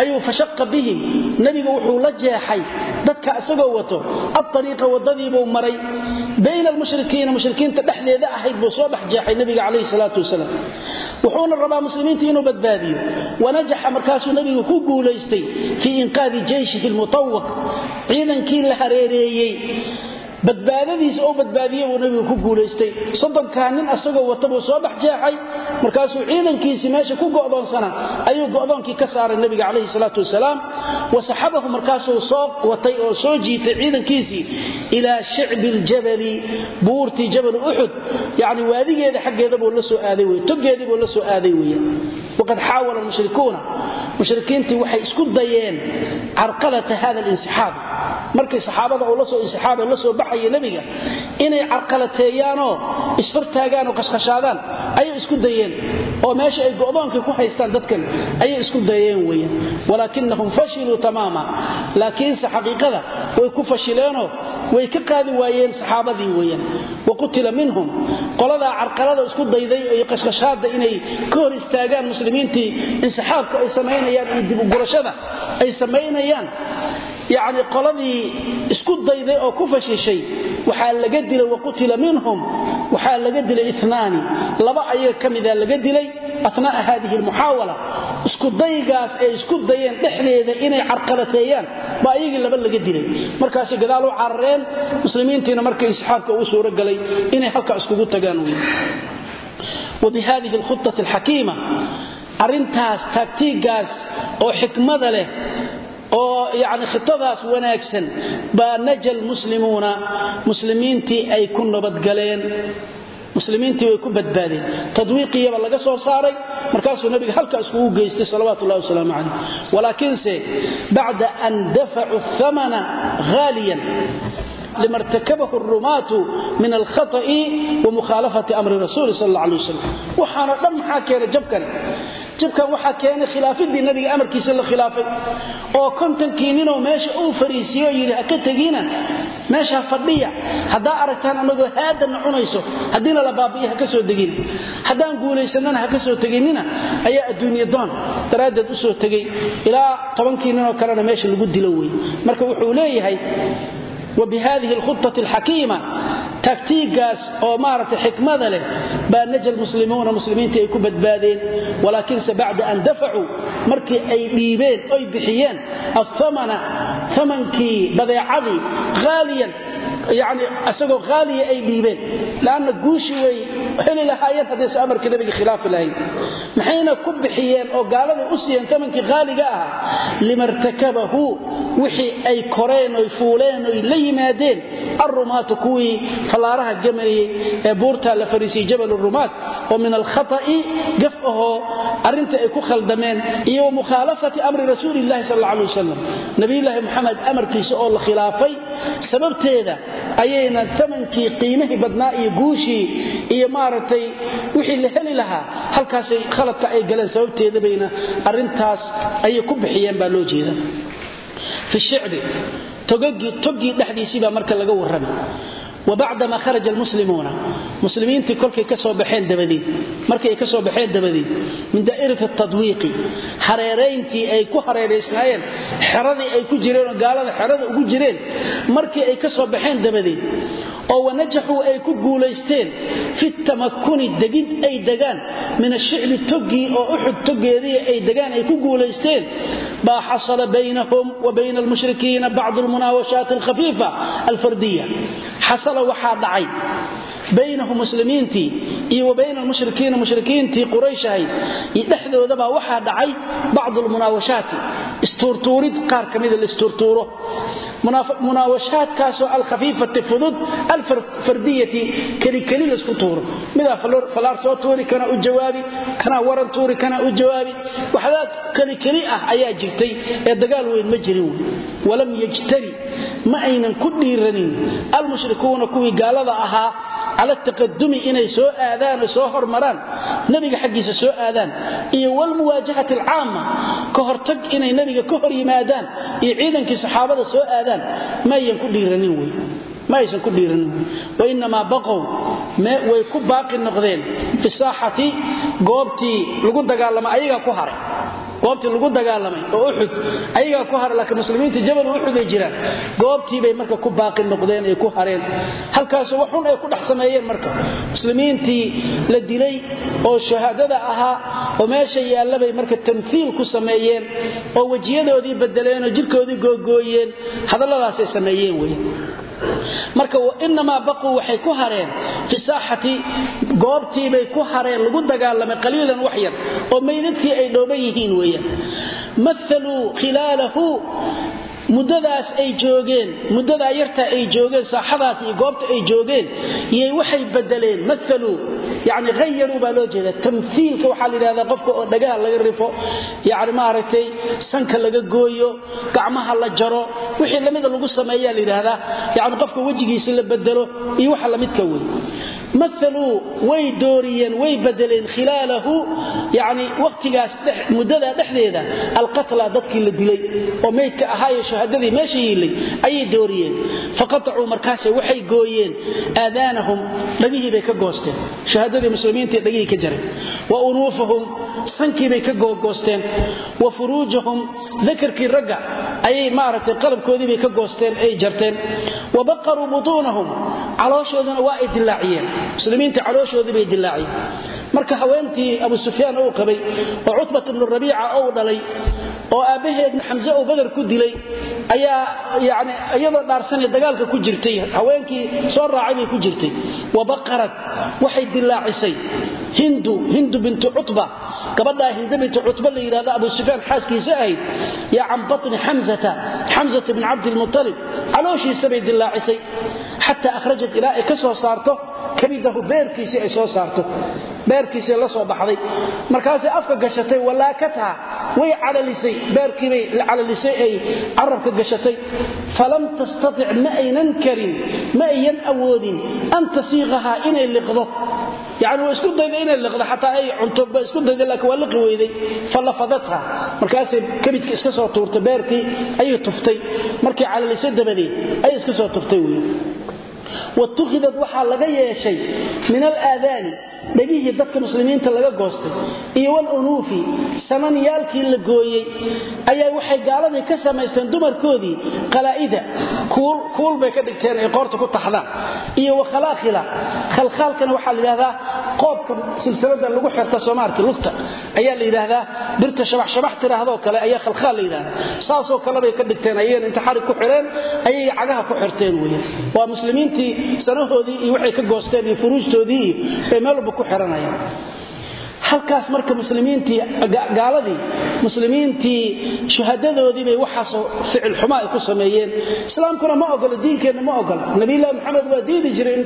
ayuu fashaqa bihim. Nebiga wuxuu la jeexay dadka isagoo wato. Aariiqa wadadiibuu maray. Bayna almushrikiina mushrikiinta dhexdeeda ahayd buu soo dhex jeexay nebiga calayhi salaatu wasalaam. Wuxuuna rabaa muslimiinta inuu badbaadiyo. Wanajaxa markaasuu nebigu ku guulaystay fii inqaadi jeyshihi badbaadadiisa oo badbaadiye buu nabigu ku guulaystay. Soddonkaa nin asagoo wata buu soo dhex jeexay markaasuu ciidankiisii meesha ku go'doonsana ayuu go'doonkii ka saaray nebiga calayhi salaatu wasalaam. Wa markaasuu soo watay oo soo jiitay ciidankiisii ilaa shicbi ljabali buurtii jabal uxud yacni waadigeeda xaggeeda buu la soo aaday wey togeedii buu la soo aaday weeye waqad xaawala almushrikuuna mushrikiintii waxay isku dayeen carqalata hada alinsixaab markay saxaabada uu la soo insixaaba la soo baxaya nebiga inay carqalateeyaanoo ishortaagaanoo qashqashaadaan ayay isku dayeen. Oo meesha ay go'doonkii ku haystaan dadkan ayay isku dayeen weeyaan. Walaakinahum fashiluu tamaama. Laakiinse xaqiiqada way ku fashileenoo way ka qaadi waayeen saxaabadii weeyaan. Wa minhum. Qoladaa carqalada isku dayday iyo qashqashaada inay ka istaagaan muslimiintii insixaabka ay samaynayaan iyo dibugurashada ay samaynayaan yacni qoladii isku dayday oo ku fashishay waxaa laga dilay waqutila minhum waxaa laga dilay inaani laba ayaga ka mida laga dilay athnaa'a hadihi almuxaawala isku daygaas ay isku dayeen dhexdeeda inay carqalateeyaan baa ayagii laba laga dilay. Markaasay gadaal u carareen muslimiintiina markay insixaabka uu suuro galay inay halkaa iskugu tagaan wey wabihadihi alkhutati alxakiima arrintaas taagtiigaas oo xikmada leh oo yani khitadaas wanaagsan baa naja lmuslimuuna muslimiintii ay ku nabadgaleen muslimiintii way ku badbaadeen. Tadwiiqiyaba laga soo saaray markaasuu nabiga halkaa iskugu geystay salawaatu ullahi wasalaamu calayh. Walaakiinse bacda an dafacuu thamana haaliyan lima irtakabahu rumaatu min alkhata'i wa mukhaalafati amri rasuuli sal alla alay wasalam waxaanoo dhan maxaa keenay jabkani jabkan waxaa keenay khilaafidii nabiga amarkiisa la khilaafay. Oo kontonkii ninoo meesha uu fariisiyo yidhi ha ka tegina meeshaa fadhiya? Haddaa aragtaan anagoo haadanna cunayso haddiina la baabi'iyo ha ka soo degin haddaan guulaysanana ha ka soo teginina ayaa adduunya doon daraaddeed u soo tegey ilaa tobankii ninoo kalena meesha lagu dilo wey marka wuxuu leeyahay taktiigaas oo maaragtay xikmada leh baa naja almuslimuuna muslimiintii ay ku badbaadeen walaakinse bacda an dafacuu markii ay dhiibeen oy bixiyeen aamana amankii badeecadii haaliyan yani isagoo haaliya ay dhiibeen. Lanna guushi way heli lahaayeen haddayse amarka nebiga khilaafi lahayd maxayna ku bixiyeen oo gaaladii u siiyeen tamankii haaliga ahaa lima wixii ay koreen oy fuuleen oy la yimaadeen alrumaatu kuwii fallaaraha gamayey ee buurtaa la fariisiyey jabal rumaat oo min alkhata'i gaf ahoo arrinta ay ku khaldameen iyo mukhaalafati amri rasuulillahi sal alla alay wasalam nabiyulaahi muxamed amarkiisa oo la khilaafay sababteeda ayayna tamankii qiimihii badnaa iyo guushii iyo maaragtay wixii la heli lahaa halkaasay khaladka ay galeen sababteeda bayna arintaas ayay ku bixiyeen baa loo jeeda. Fi shicbi togii dhexdiisii baa marka laga warramay wabacdama kharaja almuslimuuna muslimiintii kolkay ka soo baxeen dabadeed markii ay ka soo baxeen dabadeed min daa'irati tadwiiqi hareerayntii ay ku hareeraysnaayeen xeradii ay ku jireenoo gaalada xerada ugu jireen markii ay ka soo baxeen dabadeed oo wanajaxuu ay ku guulaysteen fi tamakuni degid ay degaan min ashicbi toggii oo uxud toggeedii ay degaan ay ku guulaysteen baa xasala baynahum wa bayna almushrikiina bacdu almunaawashaati alkhafiifa alfardiya alla waxaa dhacay baynahu muslimiintii iyo bayna almushrikiina mushrikiintii quraysh ahayd iyo dhexdoodabaa waxaa dhacay bacdu lmunaawashaati istuurtuurid qaar ka mida ah laistuurtuuro munaawashaadkaasoo alkhafiifati fudud alfardiyati kelikeli la isku tuuro. Midaa falaar soo tuuri kana u jawaabi kanaa waran tuuri kana u jawaabi. Waxdaa kelikeli ah ayaa jirtay ee dagaal weyn ma jirin. Walam yajtari ma aynan ku dhiiranin. Almushrikuuna kuwii gaalada ahaa cala taqadumi inay soo aadaan oo soo hormaraan nabiga xaggiisa soo aadaan iyo walmuwaajahati alcaama ka hortag inay nabiga ka hor yimaadaan iyo ciidankii saxaabada soo aadaan ma ayan ku dhiiranin wey ma aysan ku dhiiranin wainamaa baqow way ku baaqi noqdeen fi saaxati goobtii lagu dagaalama ayagaa ku haray goobtii lagu dagaalamay oo uxud ayagaa ku haray laakiin muslimiinta jabal uxud ay jiraan goobtiibay marka ku baaqi noqdeen ay ku hareen. Halkaasoo wax xun ay ku dhex sameeyeen marka. Muslimiintii la dilay oo shahaadada ahaa oo meesha yaallabay marka tamhiil ku sameeyeen oo wejiyadoodii bedeleen oo jirkoodii googooyeen hadalladaasay sameeyeen wey marka inamaa baquu waxay ku hareen fi saaxati goobtiibay ku hareen lagu dagaalamay qaliilan wax yar oo maydadkii ay dhooban yihiin weeyaan. Maaluu khilaalahu muddadaas ay joogeen muddadaa yartaa ay joogeen saaxadaas iyo goobta ay joogeen yay waxay bedeleen maaluu yani hayaruu baa loo jeeda tamhiilka waxaa la yidhahdaa qofka oo dhagaha laga rifo yani maaragtay sanka laga gooyo gacmaha la jaro wixii lamida lagu sameeyaa la yidhaahdaa yani qofka wejigiisa la bedelo iyo waxa lamidka wey maaluu way dooriyeen way bedeleen khilaalahu yani waqtigaas muddadaa dhexdeeda alqatla dadkii la dilay oo maydka ahaayo shahaadadii meesha yiilay ayay dooriyeen. Faqatacuu markaase waxay gooyeen aadaanahum dhagihii bay ka goosteen. Shahaadadii muslimiinta dhagihii ka jareen wa unuufahum sankiibay ka googoosteen wa furuujahum dakarkii ragga ayay maaragtay qalabkoodiibay ka goosteen ay jarteen. Wa baqaruu butuunahum calooshoodana waa ay dilaaciyeen muslimiinta calooshoodii bay dilaaciyeen marka haweentii abu sufyaan uu qabay oo cutbat ibnu rabiica ou dhalay oo aabbaheedna xamse uu badar ku dilay ayaa yani iyadoo dhaarsanay dagaalka ku jirtay haweenkii soo raacay bay ku jirtay. Wa baqarad waxay dilaacisay hindu hindu bintu cutba gabadhaa hinda bintu cutba la yidhahdo abu sufyaan xaaskiisa ahayd yaa can batni xamsata xamsata bni cabdilmutalib calooshiisa bay dilaacisay xataa akhrajat ilaa ay ka soo saarto kabidahu beerkiisii ay soo saarto. Beerkiisii la soo baxday. Markaasay afka gashatay walaakatha way calalisay beerkiibay calalisay ay carabka gashatay. Falam tastatic ma aynan karin ma ayan awoodin an tasiiqahaa inay liqdo. Yani waa isku dayda inay liqdo xataa ay cunto ba isku dayda laakiin waa liqi weyday falafadatha markaasay kabidka iska soo tuurtay beerkii ayay tuftay. Markii calalisay dabadeed ayay iska soo tuftay wey watukhidad waxaa laga yeeshay min alaadaani dhegihii dadka muslimiinta laga goostay iyo walunuufi sananyaalkii la gooyey ayaa waxay gaaladii ka samaysteen dumarkoodii qalaa'ida. Kuul bay ka dhigteen ay qoorta ku taxdaan. Iyo wakhalaakhila khalkhaalkana waxaa la yidhahdaa qoobka silsilada lagu xirta soomaarka lugta. Ayaa la yidhaahdaa birta shabaxshabax tirahdoo kale ayaa khalkhaal la yidhahdaa saasoo kale bay ka dhigteen ayagana inta ku xidheen ayay cagaha ku xirteen weeye waa muslimiintii sanahoodii iyo waxay ka goosteen iyo furuujtoodii iyo meel ku xiranayaan halkaas marka muslimiintii gaaladii muslimiintii shuhadadoodii bay waxaasoo ficil xumaa ay ku sameeyeen. Islaamkuna ma ogolo diinkeenna ma ogola. Nabiyullahi maxamed waa diidi jiray in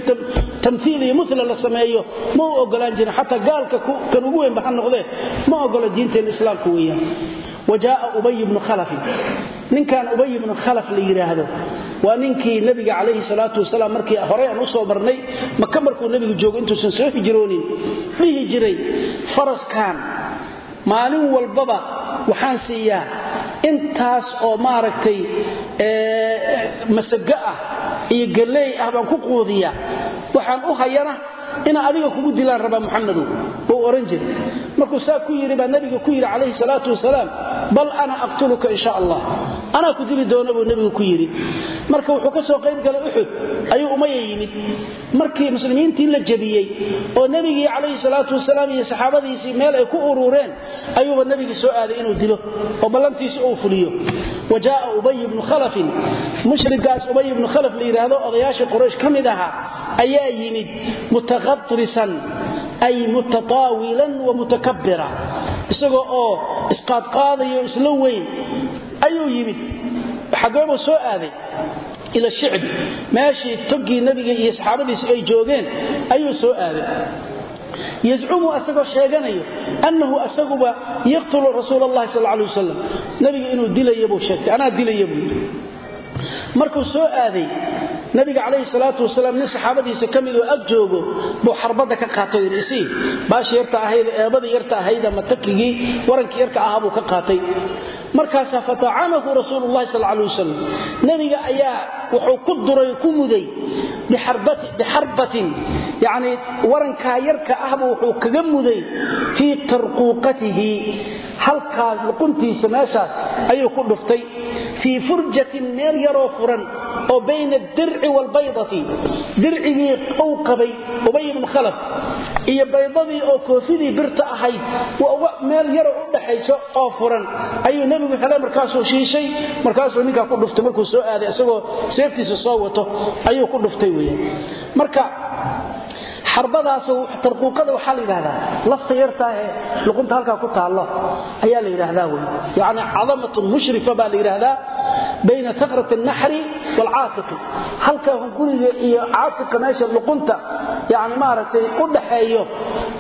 tamhiil iyo muhla la sameeyo. Ma u ogolaan jirin xataa gaalka kan ugu weynba ha noqdee. Ma ogola diinteenna islaamka weeyaan wajaaa ubay bnu khalafin ninkan ubay bnu khalaf la yidhaahdo waa ninkii nabiga calayhi salaatu wasalaam markii horey aan u soo marnay maka markuu nabigu joogo intuusan soo hijroonin dhihi jiray faraskan maalin walbaba waxaan siiyaa intaas oo maaragtay masago ah iyo galley ah baan ku quudiya waxaan u inaa adiga kugu dilaan rabaa muxamadow wuu ohan jiray. Markuu saa ku yidhi baa nabiga ku yidhi calayhi salaatu wasalaam bal ana aqtuluka in sha allah. Anaa ku dili doona buu nebigu ku yidhi marka wuxuu ka soo qayb galay uxud ayuu umaya yimid. Markii muslimiintii la jebiyey oo nebigii calayhi salaatu wasalaam iyo saxaabadiisii meel ay ku uruureen ayuuba nebigii soo aaday inuu dilo oo ballantiisi uu fuliyo. Wa jaaa ubay bnu khalafin. Mushrikaas ubay ibnu khalaf la yidhaahdo odayaashii quraysh ka mid ahaa ayaa yimid mutaqadrisan ay mutataawilan wa mutakabira isagoo oo isqaadqaadayo isla weyn ayuu yimid. Xageebuu soo aaday ila shicbi meeshii togii nabiga iyo saxaabadiisu ay joogeen ayuu soo aaday. Yazcumu asagoo sheeganayo annahu asaguba yaqtulu rasuul allahi sal alay wasalam nabiga inuu dilaya buu sheegtay anaa dilaya buu markuu soo aaday nabiga calayhi salaatu wasalaam nin saxaabadiisa ka midoo ag joogo buu xarbadda ka qaatay yidhi isii baashi yarta ahayd eebadii yarta ahayd ama takigii warankii yarka ahaa buu ka qaatay. Markaasaa fatacanahu rasuulu sal alay wasalam nebiga ayaa wuxuu ku duray ku muday bixarbatin yacnii warankaa yarka ahba wuxuu kaga muday fii tarquuqatihi halkaas luquntiisa meeshaas ayuu ku dhuftay fii furjatin meel yaroo furan oo bayna adirci waalbaydati dircigii uu qabay ubay ibn khalaf iyo baydadii oo koofidii birta ahayd meel yaroo u dhaxayso oo furan. Ayuu nebigu helay markaasuu shiishay markaasuu ninkaa ku dhuftay markuu soo aaday isagoo seeftiisa soo wato ayuu ku dhuftay weyaan marka xarbadaas tarquuqada waxaa la yidhahdaa lafta yartaahee luqunta halkaa ku taallo ayaa la yidhaahdaa wey yacni cadamatun mushrifa baa la yidhaahdaa bayna taqrat alnaxri waalcaatiqi halkaa hunguriga iyo caatiqa meesha luqunta yani maaragtay u dhaxeeyo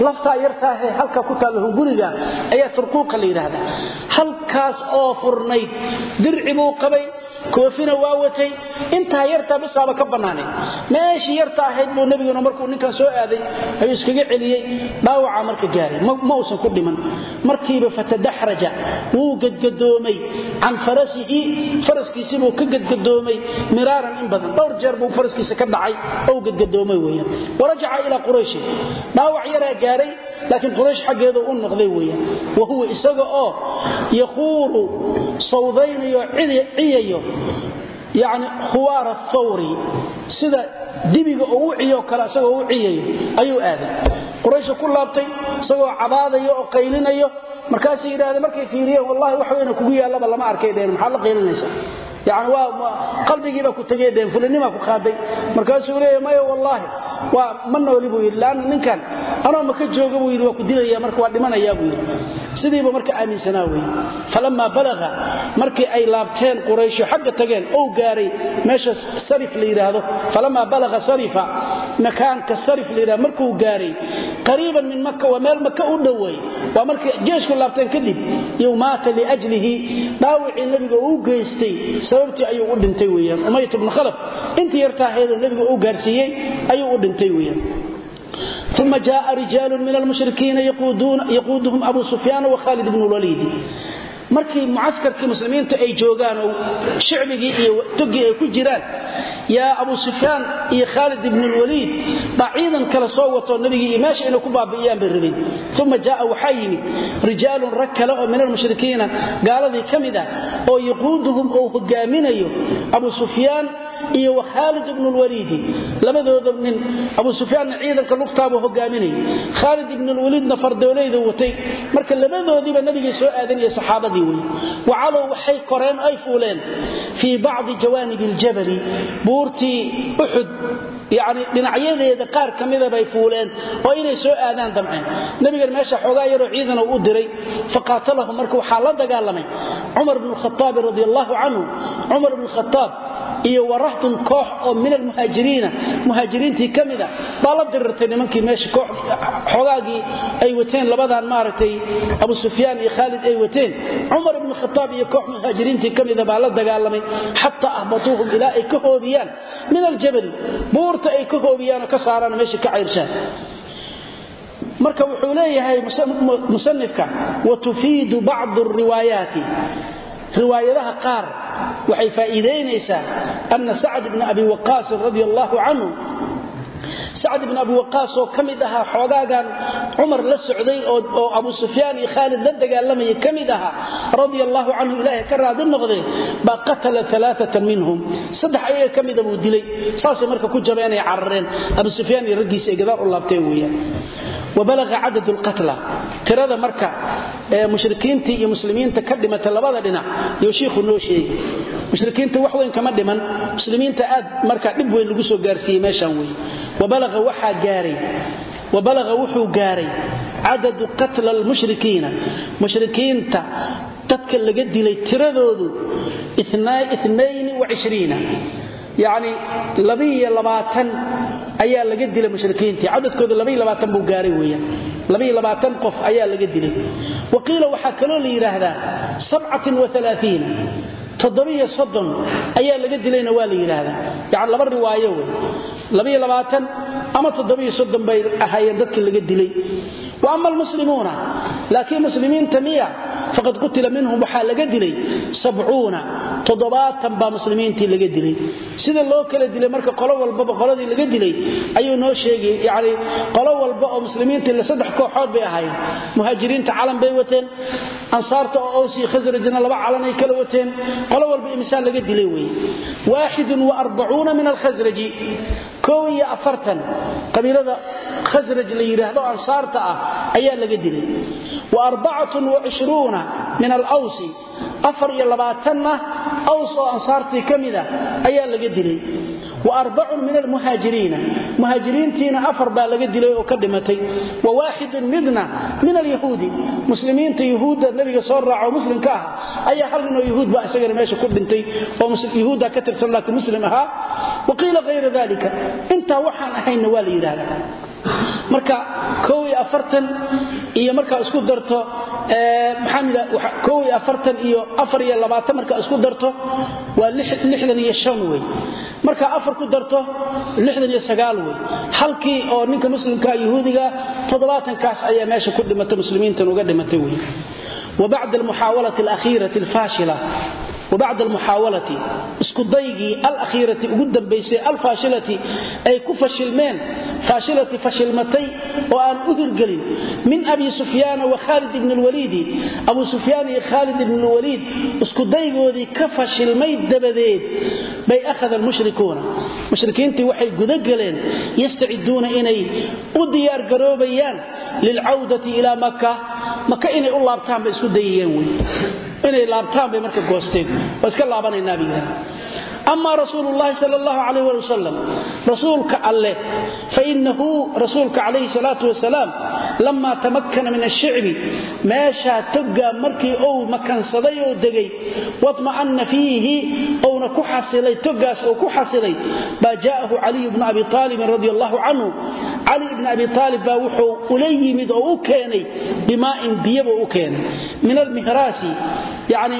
laftaa yartaahee halkaa ku taallo hunguriga ayaa tarquuqa la yidhaahdaa halkaas oo furnayd dirci buu qabay koofina waa watay intaa yartaa bisaaba ka bannaanay. Meeshii yarta ahayd buu nebiguna markuu ninkan soo aaday ayuu iskaga celiyey dhaawaca marka gaaray. Ma uusan ku dhiman. Markiiba fatadaxraja wuu gadgadoomay. Can farasihi faraskiisii buu ka gadgadoomay miraaran in badan. Dhowr jeer buu faraskiisa ka dhacay ou gadgadoomay weyaan warajaca ilaa qurayshin dhaawac yaraa gaaray laakiin quraysh xaggeedu u noqday weyaan wa huwa isaga oo yaquuru sawdaynayo ciyayo yani khuwaara thawri sida dibiga oo u ciyo kale isagoo u ciyayo ayuu aaday. Quraysha ku laabtay isagoo cabaadayo oo qaylinayo. Markaasay yidhahdeen markay fiiriyeen wallahi wax weyna kugu yaallaba lama arkay dheen maxaad la qaylinaysaa yani waa qalbigiibaa ku tegay dheen fulinimaa ku qaaday. Markaasuu leeya maya wallaahi waa ma nooli buu yidhi laanna ninkan anoo maka jooga buu yidhi waa ku dilaya marka waa dhimanayaa buu yidhi. Sidiiba marka aaminsanaa weye falammaa balaga markii ay laabteen quraysho xagga tageen ou gaaray meesha sarif la yidhaahdo. Falammaa balaga sarifa makaanka sarif la yidhahdo markuu gaaray qariiban min maka waa meel maka u dhoweey waa markii jeeshku laabteen kadib yow maata liajlihi dhaawicii nebiga uu geystay sababtii ayuu u dhintay weyaan umayt bnu khalaf intii yartaahaydoo nebiga uu gaarsiiyey ayuu u dhintay weyaan uma jaءa rijaalu min almushrikiina yaquuduhum abu sufyaan wakhaalid bnu lwaliidi markii mucaskarkii muslimiinta ay joogaan oo shicbigii iyo togii ay ku jiraan yaa abu sufyaan iyo khaalid ibn lwaliid kale soo wato nabigii iyo meesha ku baabi'iyaan bay rabeen. Uma jaaa waxaa yimid rijaalun rag kale oo min almushrikiina gaaladii ka mid ah oo yaquuduhum oo hogaaminayo abu sufyaan iyo wa khaalid ibnu lwaliidi labadooda nin abu sufyaanna ciidanka lugtaabuu hogaaminayay khaalid ibnu lwaliidna fardoolayda watay. Marka labadoodiiba nabigay soo aadanaya saxaabadii wey wacalow waxay koreen ay fuuleen. Fii bacdi jawaanibi aljabali buurtii uxud yani dhinacyadeeda qaar ka mida bay fuuleen oo inay soo aadaan damceen. Nabigan meesha xoogaa yaroo ciidan u diray faqaatalahum marka waxaa la dagaalamay cumar bnu khaaabi radi allahu canhu cumar bnu khaaab iyo warahtun koox oo min almuhaajiriina muhaajiriintii ka mida baa la dirirtay nimankii meesha xoogaagii ay wateen labadan maaragtay abu sufyaan iyo khaalid ay wateen. Cumar ibnu khaaab iyo koox muhaajiriintii ka mida baa la dagaalamay xataa ahbatuuhum ilaa ay ka hoobiyaan. Min aljabali buurta ay ka hoobiyaanoo ka saaraan meesha ka cayrshaan marka wuxuu leeyahay musanifka watufiidu bacdu riwaayaati riwaayadaha qaar waxay faa'iidaynaysaa ana sacd bna abi waqaasin radi allahu canhu sacd ibn abi waqaas oo ka mid ahaa xoogaagan cumar la socday oo abu sufyaan iyo khaalid la dagaalamaya ka mid ahaa radia allahu canhu ilaahay ka raadi noqdee baa qatala alaaatan minhum. Saddex ayaga ka mida buu dilay. Saasay marka ku jabeenay carareen. Abu sufyaan iyo raggiisa ay gadaal u laabteen weeyaan. Wabalaga cadad lqatla tirada marka ee mushrikiintii iyo muslimiinta wabalaga wuxuu gaaray cadadu qatla almushrikiina. Mushrikiinta dadka laga dilay tiradoodu yani ayaa laga dilay mushrikiintii. Cadadkooda buu gaaray weyaan qof ayaa laga dilay. Wa qiila waxaa kaloo la yidhaahdaa toddobiyo soddon ayaa laga dilayna waa la yidhaahdaa. Yani laba riwaayo wey labiyo labaatan ama toddobiyo soddon bay ahaayeen dadkii laga dilay ama almuslimuuna laakiin muslimiinta miya faqad qutila minhum waxaa laga dilay baa muslimiintii laga dilay sida loo kala dilay marka qolo walbaba qoladii laga dilay ayuu noo sheegay yani qolo walba oo muslimiintii saddex kooxood bay ahaayeen muhaajiriinta calan bay wateen ansaarta oo owsi khasrajna laba calanay kala wateen qolo walba imisaa laga dilay alkhasraji kow iyo afartan qabiilada khasraj la yidhaahdo ansaarta ah ayaa laga dilay. Wa arbacatun wa cishruuna min alawsi. Afar iyo labaatanna aws oo ansaartii ka mida ayaa laga dilay arbacun min almuhaajiriina muhaajiriintiina afar baa laga dilay oo ka dhimatay. Wa waaxidun midna min alyahuudi muslimiinta yuhuudda nabiga soo raaco muslimka ah ayaa hal ninoo yahuud ba isagana meesha ku dhintay oo yahuudda ka tirsan laakiin muslim ahaa. Intaa waxaan ahaynna waa la yidhahdaa marka iyo markaa isku darto iyo markaa isku darto waa wey. Markaa afar ku darto wey. Halkii oo ninka muslimka yahuudiga toddobaatankaas ayaa meesha ku dhimatay muslimiintan uga dhimatay wey. Wabacda almuxaawalati alakhiirati alfaashila wabacda almuxaawalati iskudaygii alakhiirati ugu dambaysay alfaashilati ay ku fashilmeen faashilati fashilmatay oo aan u hirgelin min abi sufyaana wa khaalid ibn lwaliidi abu sufyaan iyo khaalid ibn lwaliid iskudaygoodii ka fashilmay dabadeed bay akhada almushrikuuna. Mushrikiintii waxay gudageleen yastaciduuna inay u diyaargaroobayaan lilcawdati ilaa maka maka inay u laabtaan bay isku dayayeen wey. Inay laabtaan bay marka goosteen waa iska laabanaynaa bay yidhahdeen ama rasuulu llahi sal allahu calayh wali wasalam rasuulka alleh fainahu rasuulka calayhi salaatu wasalaam lamaa tamakkana min ashicbi meeshaa toggaa markii ou makansaday oo degay waطma'anna fiihi ouna ku xasilay toggaas oo ku xasilay baa jaa'ahu caliyu bnu abi aalibin radi allahu canhu cali ibni abi aalib baa wuxuu ula yimid oo u keenay bimaa'in biyaba u keenay min almihraasi yani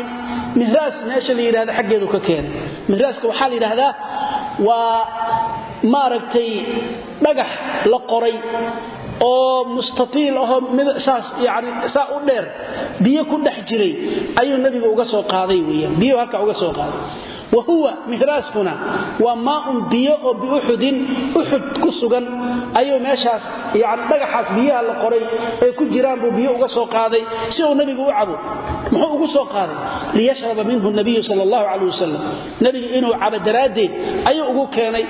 mihraas meesha la yidhahda xaggeedu ka keenay mihraaska waxaa la yidhaahdaa waa maaragtay dhagax la qoray oo mustatiil ahoo saa u dheer biyo ku dhex jiray ayuu nabiga uga soo qaaday weeyaan. Biyo halkaa uga soo qaaday wa huwa mihraaskuna waa maaun biyo oo biuxudin uxud ku sugan. Ayuu meeshaas yani dhagaxaas biyaha la qoray. Ay ku jiraan buu biyo uga soo qaaday. Si uu nabigu u cabo muxuu ugu soo qaaday? Liyashraba minhu nabiyu sal allahu caleh wasalam nebiga inuu cabo daraaddeed ayuu ugu keenay.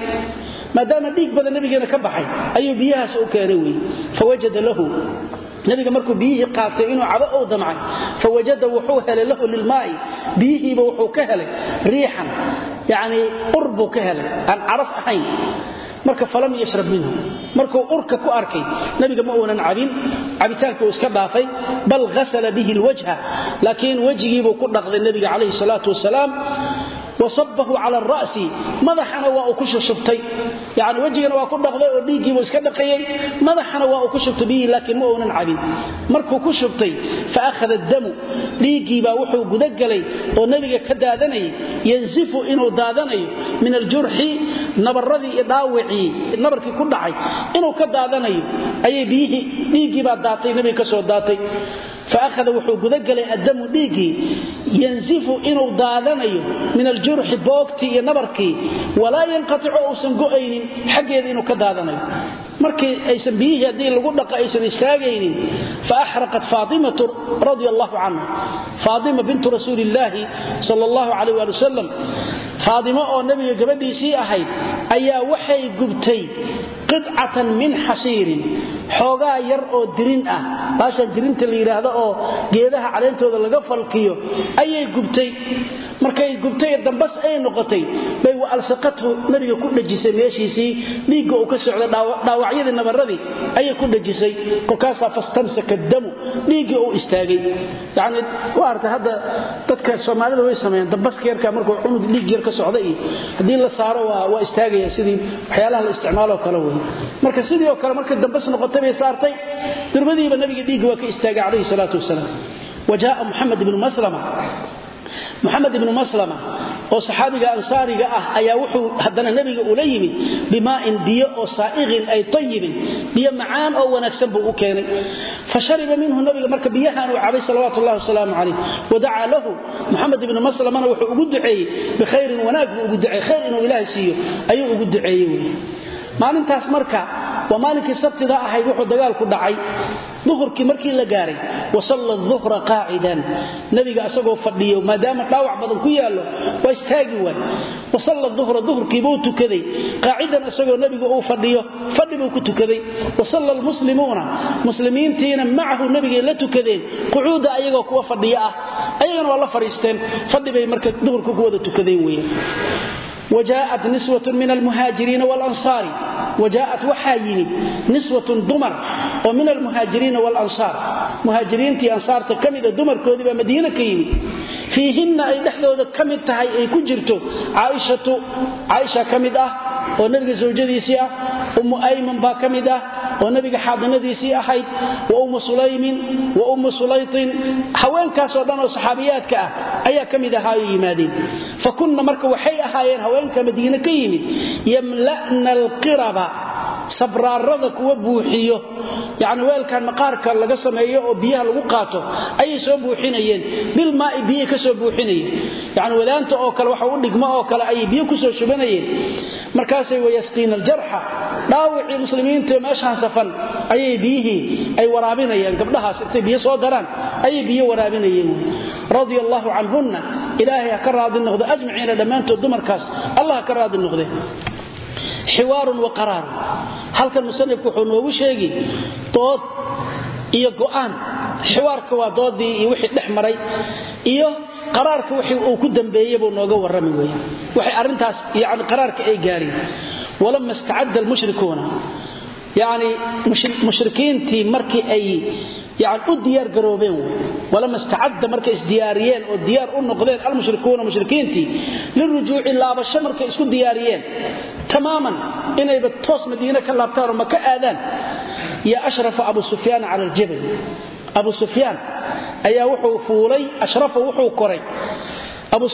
Maadaama dhiig badan nabigeena ka baxay ayuu biyahaas u keenay wey fawajada lahu nabiga markuu biyihii qaatay inuu cabo ou damcay fawajada wuxuu helay lahu lilmaai. Biyihiiba wuxuu ka helay riixan yani ur buu ka helay aan caraf ahayn. Marka falam yashrab minhu markuu urka ku arkay nabiga ma uunan cabin cabitaanka uu iska dhaafay bal hasala bihi lwajha laakiin wejigiibuu ku dhaqday nabiga calayhi salaatu wasalaam wasabahu cala ara'si madaxana waa uu ku shushubtay yani wejigana waa ku dhaqday oo dhiiggiibuu iska dhaqayey madaxana waa uu ku shubtay biyihii laakiin ma uunan cabin. Markuu ku shubtay fa akhada damu dhiiggiibaa wuxuu gudagelay oo nebiga ka daadanayay yansifu inuu daadanayo min aljurxi nabaradii iyo dhaawicii nabarkii ku dhacay inuu ka faahada wuxuu gudagelay addamu dhiiggii yansifu inuu daadanayo min aljurxi boogtii iyo nabarkii walaa yanqaticu uusan go'aynin xaggeeda inuu ka daadanayo markii aysan biyihii haddii lagu dhaqa aysan istaagaynin faaxraqat faatimatu radia allahu canha faatima bintu rasuuli illaahi sal allahu calayh waali wasalam faadimo oo nebiga gabadhiisii ahayd ayaa waxay gubtay qicatan min xasiirin xoogaa yar oo dirin ah. Baashaan dirinta la yidhaahdo oo geedaha caleentooda laga falkiyo ayay gubtay. Markay gubtay dambas ay noqotay. Bay waalsaqathu nabiga ku dhajisay meeshiisii. Dhiigga uu ka socda dhaawacyadii nabaradii ayay ku dhajisay kolkaasaa fastamsaka damu dhiiggii uu istaagay. Yani waarta hadda dadka soomaalida way sameeyaan. Dambaska yarka markuu cunug dhiig yar ka socda iyo haddii la saaro waa istaagaya sidii waxyaalaha la isticmaalo kale wey marka sidii oo kale markay dambas noqotay bay saartay durbadiiba nabiga dhiigga waa ka istaagay calayhi salaatu wasalaam. Wajaaa muxamed ibnu maslama. Muxamed ibnu maslama oo saxaabiga ansaariga ah ayaa wuxuu haddana nebiga ula yimid bimaa'in biyo oo saa'iqin ay tayibin biyo macaan oo wanaagsan buu u keenay. Fa shariba minhu nabiga marka biyahan uu cabay salawaatu ullahi wasalaamu calayh wadacaa lahu muxamed ibnu maslamana wuxuu ugu duceeyey bikhayrin wanaag buu ugu duceeyey khayr inuu ilaahay siiyo ayuu ugu duceeyey wey maalintaas marka waa maalinkii sabtida ahayd wuxuu dagaalku dhacay. Duhurkii markii la gaaray wasalla duhra qaacidan. Nabiga asagoo fadhiyo maadaama dhaawac badan ku yaallo waa istaagi waay. Wasalla duhra duhurkiibuu tukaday. Qaacidan asagoo nabigu uu fadhiyo fadhi buu ku tukaday. Wasalla almuslimuuna muslimiintiina macahu nabigay la tukadeen. Qucuuda ayagoo kuwa fadhiyo ah ayagana waa la fadhiisteen. Fadhi bay marka duhurka ku wada tukadeen wajaat niswatun min almuhaajiriina walansaari wajaat waxaa yimid niswatun dumar oo min almuhaajiriina walansaar muhaajiriintii ansaarta ka mida dumarkoodiibaa madiina ka yimid fiihinna ay dhexdooda ka mid tahay ay ku jirto caaisha ka mid ah oo nabiga zawjadiisii ah ummu ayman baa ka mid ah oo nabiga xaadinadiisii ahayd wa ummu sulaymin wa ummu sulaytin. Haweenkaasoo dhan oo saxaabiyaadka ah ayaa ka mid ahaayo yimaadeen. Fa kunna marka waxay ahaayeen haweenka madiine ka yimid yamla'na alqiraba sabraarada kuwa buuxiyo yani weelkan maqaarka laga sameeyo oo biyaha lagu qaato ayay soo buuxinayeen. Bilmaai biyay ka soo buuxinayeen. Yani wadaanta oo kale waxa u dhigmo oo kale ayay biyo ku soo shubanayeen. Markaasay wayasqiina aljarxa dhaawicii muslimiinta meeshaan safan ayay biyihii ay waraabinayeen. Gabdhahaas intay biyo soo daraan ayay biyo waraabinayeen. Radia allahu canhunna ilaahay ha ka raadi noqdo ajmaciina dhammaantood dumarkaas allah ha ka raadi noqde xiwaarun wa qaraarun halkan musanifku wuxuu noogu sheegi dood iyo go'aan. Xiwaarka waa doodii iyo wixii dhex maray iyo qaraarka wixii uu ku dambeeyey buu nooga warrami weeye waxay arrintaas yani qaraarka ay gaareen. Walama istacadda markii ay yani u diyaar garoobeen wey walama istacadda markay isdiyaariyeen oo diyaar u noqdeen almushrikuuna mushrikiintii lirujuuci laabasho markay isku diyaariyeen. Tamaaman inayba toos madiine ka laabtaan oo maka aadaan. Ya ashrafa abu sufyaan cala aljabal. Abu sufyaan ayaa wuxuu fuulay ashrafa wuxuu koray abu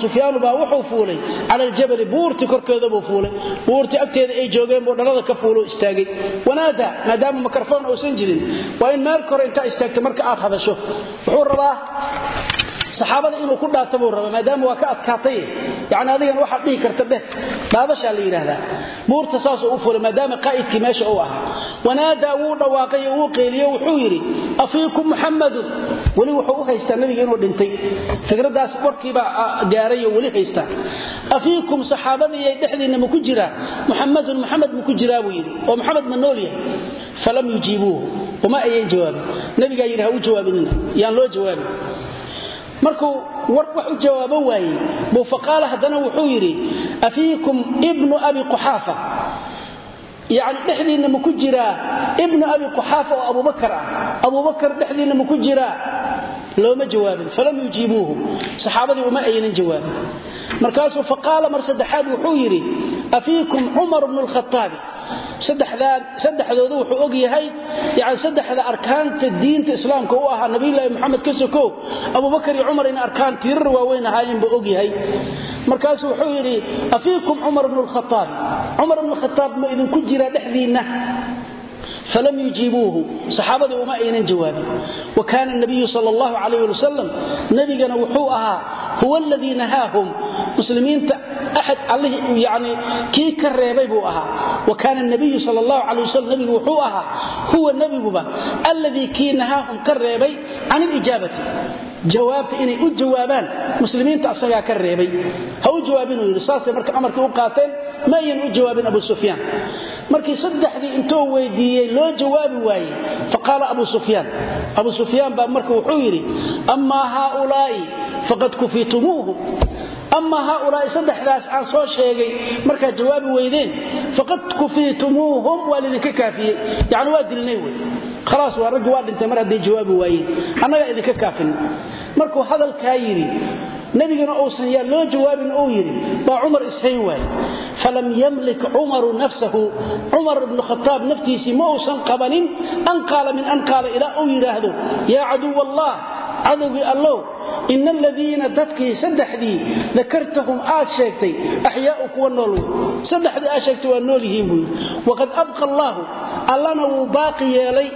sufyaan baa wuxuu fuulay. Cala aljabal buurti korkeeda buu fuulay. Buurti agteeda ay joogeen buu dhalada ka fuulo istaagay. Wanaada maadaama mikrofon uusan jirin. Waa in meel kore inta istaagto marka aad hadasho. Wuxuu rabaa saxaabada inuu ku dhaato buu rabaa maadaama waa ka adkaatay. Yani adigana waxaad dhihi karta dheh dhaabashaa la yidhaahdaa. Buurta saasuu u fulay maadaama qaa'idkii meesha uu ahaa. Wanaadaa wuu dhawaaqay oo wuu qeeliyo wuxuu yidhi afiikum muxammadun weli wuxuu u haystaa nabiga inuu dhintay. Fikradaas warkiibaa gaaray oo weli haystaa. Afiikum saxaabadii dhexdiinna ma ku jiraa muxammadun muxamed ma ku jiraa buu yidhi. Oo muxamed ma nool yahay? Falam yujiibuuhu. Uma ayan jawaabin? Nabigaa yidhi ha u jawaabinina yaan loo jawaabin. Markuu wax u jawaabo waayey buu faqaala haddana wuxuu yidhi afiikum ibnu abi quxaafa yani dhexdiinna ma ku jiraa ibnu abi quxaafa oo abubakar ah. Abubakar dhexdiinna ma ku jiraa looma jawaabin. Falam yujiibuuhu. Saxaabadii uma aynan jawaabin markaasuu faqaala mar saddexaad wuxuu yidhi afiikum cumar bnu lkhataabi saddexdooda wuxuu og yahay yani saddexda arkaanta diinta islaamka u ahaa nabiyulaahi moxamed ka sokow abubakar iyo cumar ina arkaan tiirar waaweyn ahaayeen buu og yahay. Markaasuu wuxuu yidhi afiikum cumar bnu lkhataabi cumar bnu khataab ma idinku jiraa dhexdiinna falam yujiibuuhu saxaabadii uma aynan jawaabin wa kaana nabiyu sal allahu calayh ali wasalam nebigana wuxuu ahaa huwa aladii nahaahum muslimiinta axad yani kii ka reebay buu ahaa wa kaana nabiyu sal allahu calayh wasalam nebigu wuxuu ahaa huwa nebiguba alladii kii nahaahum ka reebay can ilijaabati jawaabta inay u jawaabaan muslimiinta asagaa ka reebay. Ha u jawaabinuu yidhi saasay marka amarkii u qaateen ma u jawaabin abu sufyaan. Markii saddexdii intuu weydiiyey loo jawaabi waayey faqaala abu sufyaan. Abu sufyaan baa marka wuxuu yidhi amaa haaulaa'i faqad kufitumuuhum ama haaulaai saddexdaas aan soo sheegay markaad jawaabi weydeen faqad kufitumuuhum waa lidinka kaafiyey. Yani waa dilnay wey. Khalaas waa raggi waa dhintay mar hadday jawaabi waayeen annagaa idinka kaafin. Markuu hadalkaa yidhi nabigana uusan yaa loo jawaabin uu yidhi baa cumar ishayn waaye. Falam yamlik cumaru nafsahu. Cumar ibnu khataab naftiisii ma uusan qabanin. An qaala min an qaala ilaa uu cadowgii allow ina aladiina dadkii saddexdii dakartahum aad sheegtay axyaau kuwa nool wey saddexdii aad sheegtay waa nool yihiin buu yidhi. Waqad abqa allaahu allana wuu baaqi yeelay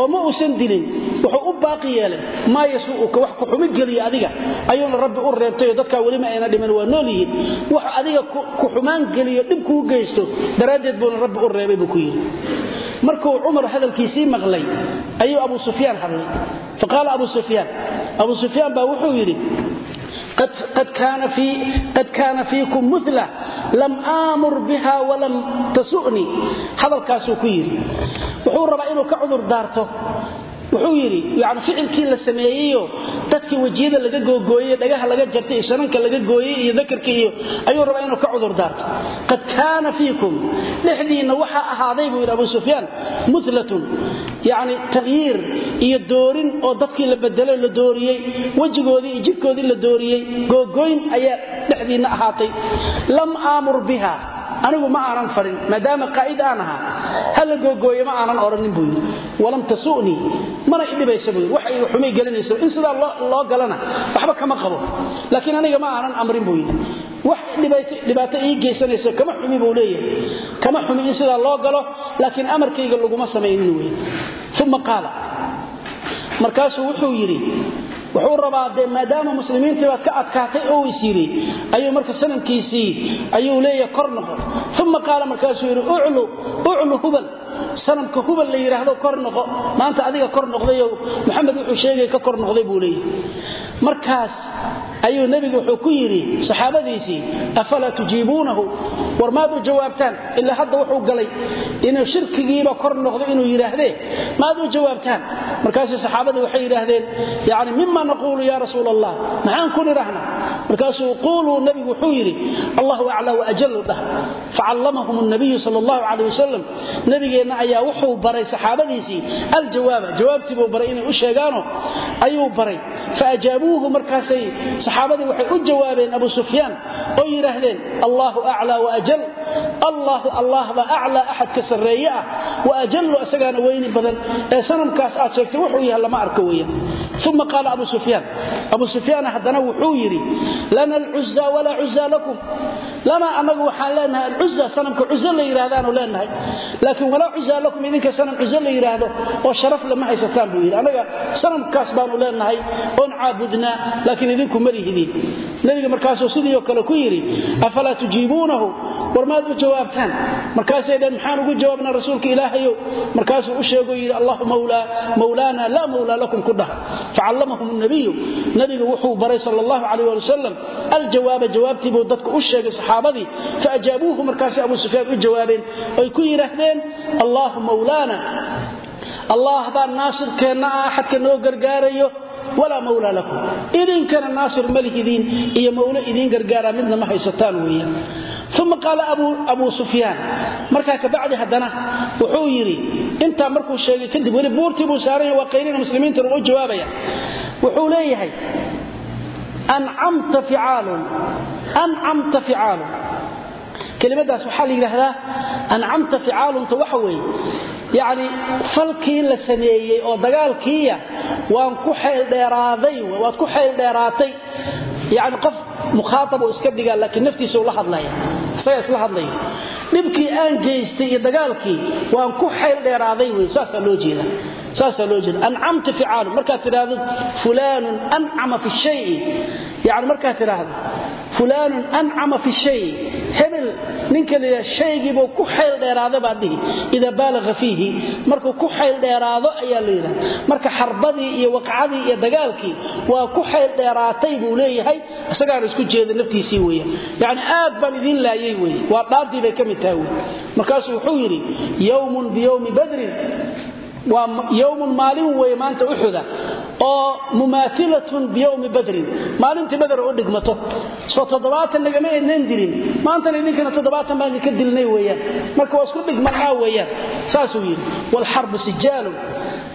oo ma uusan dilin wuxuu u baaqi yeelay maa yasuu'uka wax ku xumi geliya adiga. Ayuuna rabbi u reebtayoo dadkaa welima ayna dhiman waa nool yihiin. Wax adiga ku xumaan geliyo dhib kuu geysto daraaddeed buuna rabbi u reebay buu ku yidhi markuu cumar hadalkiisii maqlay ayuu abu sufyaan hadlay. Faqaala abu sufyaan abu sufyaan baa wuxuu yidhi qad kaana fiikum mula lam aamur biha walam tasu'nii. Hadalkaasuu ku yidhi wuxuu rabaa inuu ka cudur daarto wuxuu yidhi yani ficilkii la sameeyeyo dadkii wejiyada laga googooyey dhagaha laga jartay iyo sananka laga gooyey iyo dakarka iyo ayuu rabaa inuu ka cudur daarto. Qad kaana fiikum dhexdiinna waxaa ahaaday buu yidhi abu sufyaan mulatun yani taqyiir iyo doorin oo dadkii la bedelo la dooriyey wejigoodii iyo jidhkoodii la dooriyey googooyn ayaa dhexdiinna ahaatay. Lam aamur biha anigu ma aanan farin maadaama qaa'id aan ahaa. Hala googooye ma aanan odhanin buu yidhi. Walam tasu'nii mana idhibaysa buu yidhi. Wax iga xumay gelinayso in sidaa loo galana waxba kama qabo. Laakiin aniga ma aanan amrin buu yidhi. Wax dhibaato ii geysanayso kama xumi buu leeyahay. Kama xumi in sidaa loo galo laakiin amarkayga laguma samaynin wey uma qaala. Markaasuu wuxuu yidhi wuxuu rabaa dee maadaama muslimiintii baad ka adkaatay oo is yidhi ayuu marka sanamkiisii ayuu leeyahay kor noqo uma qaala markaasuu yidhi uclu hubal sanamka hubal la yidhaahdo kor noqo. Maanta adiga kor noqdayo maxamed wuxuu sheegay ka kor noqday buu leeyahay. Markaas ayuu nebigu wuxuu ku yidhi saxaabadiisii afalaa tujiibuunahu? War maad u jawaabtaan? Ilaa hadda wuxuu galay inuu shirkigiiba kor noqdo inuu yidhaahdee? Maad u jawaabtaan? Markaasuu saxaabadii waxay yidhaahdeen yani mima naquulu ya rasuul allah maxaan ku nidhahna markaasuu quuluu nebigu wuxuu yidhi allahu aclaa waajalu dhah facallamahum nabiyu sal allahu calayh wasalam nebigeenna ayaa wuxuu baray saxaabadiisii aljawaaba. Jawaabtii buu baray inay u sheegaano ayuu baray. Faajaabuuhu markaasay saxaabadii waxay u jawaabeen abu sufyaan oo yidhaahdeen allahu aclaa waajal allahu allah baa aclaa axadka sarreeye ah. Waajallu isagaana weyni badan. Ee sanamkaas aad sheegtay wuxuu yahay lama arko weeyaan. Uma qaala abu sufyaan abu sufyaan haddana wuxuu yidhi lana alcuza walaa cuza lakum lana annagu waxaan leenahay alcuza sanamka cuzo la yidhahdaanu leenahay. Laakiin walaa cuza lakum idinka sanam cuzo la yidhaahdo oo sharaf lama haysataan buu yidhi. Annaga sanamkaas baanu leenahay oon caabudnaa laakiin idinku ma lihidiin nebiga markaasuu sidiioo kale ku yidhi afalaa tujiibuunahu war maad u jawaabtaan. Markaasay dheen maxaan ugu jawaabnaa rasuulka ilaahayow? Markaasuu u sheegoo yidhi allahu mawlaana laa mawlaa lakum ku dhaha facallamahum nabiyu nabiga wuxuu baray sal allahu calayh ali wasalam aljawaaba jawaabtii buu dadka u sheegay saxaabadii. Faajaabuuhu markaasay abu sufyaan u jawaabeen oy ku yidhaahdeen allahu mawlaana allah baa naasirkeenna ah axadka noo gargaarayo walaa mawlaa lakum. Idinkana naasir ma lihidiin iyo mawlo idiin gargaaraa midna ma haysataan weeyaan. Uma qaala abu sufyaan markaa kabacdi haddana wuxuu yidhi intaa markuu sheegay kadib weli buurtii buu saaranya waa qaynina muslimiintana u jawaabaya. Wuxuu leeyahay ancamta ficaalun ancamta ficaalun kelimadaas waxaa la yidhaahdaa ancamta yacni falkii la sameeyey oo dagaalkiiya waan ku xeeldheeraaday waad ku xeeldheeraatay yacni qof mukhaatab uu iska dhigaa laakiin naftiisa ula hadlaya isagaa isla hadlaya. Dhibkii aan geystay iyo dagaalkii waan ku xayl dheeraaday wey saasaa loo jeeda saasaa loo jeeda. Ancamta ficaalu markaad tidhaahdo fulaanun ancama fi shayi yani markaad tidhaahdo fulaanun ancama fi shayi hebel ninka la yidhaha shaygiibuu ku xayl dheeraada baad dhihi. Idaa baalaga fiihi markuu ku xayl dheeraado ayaa la yidhaha. Marka xarbadii iyo waqcadii iyo dagaalkii waa ku xayl dheeraatay buu leeyahay isagaana isku jeeda naftiisii weeyaan yacni aad baan idiin waa yowmun maalin weeye maanta uxuda oo mumaahilatun biyowmi badrin. Maalintii badar u dhigmato. Soo toddobaatan nagama ednan dilin. Maantana idinkana toddobaatan baan idinka dilnay weeyaan. Marka waa isku dhigmannaa weeyaan. Saasuu yidhi waalxarbu sijaalun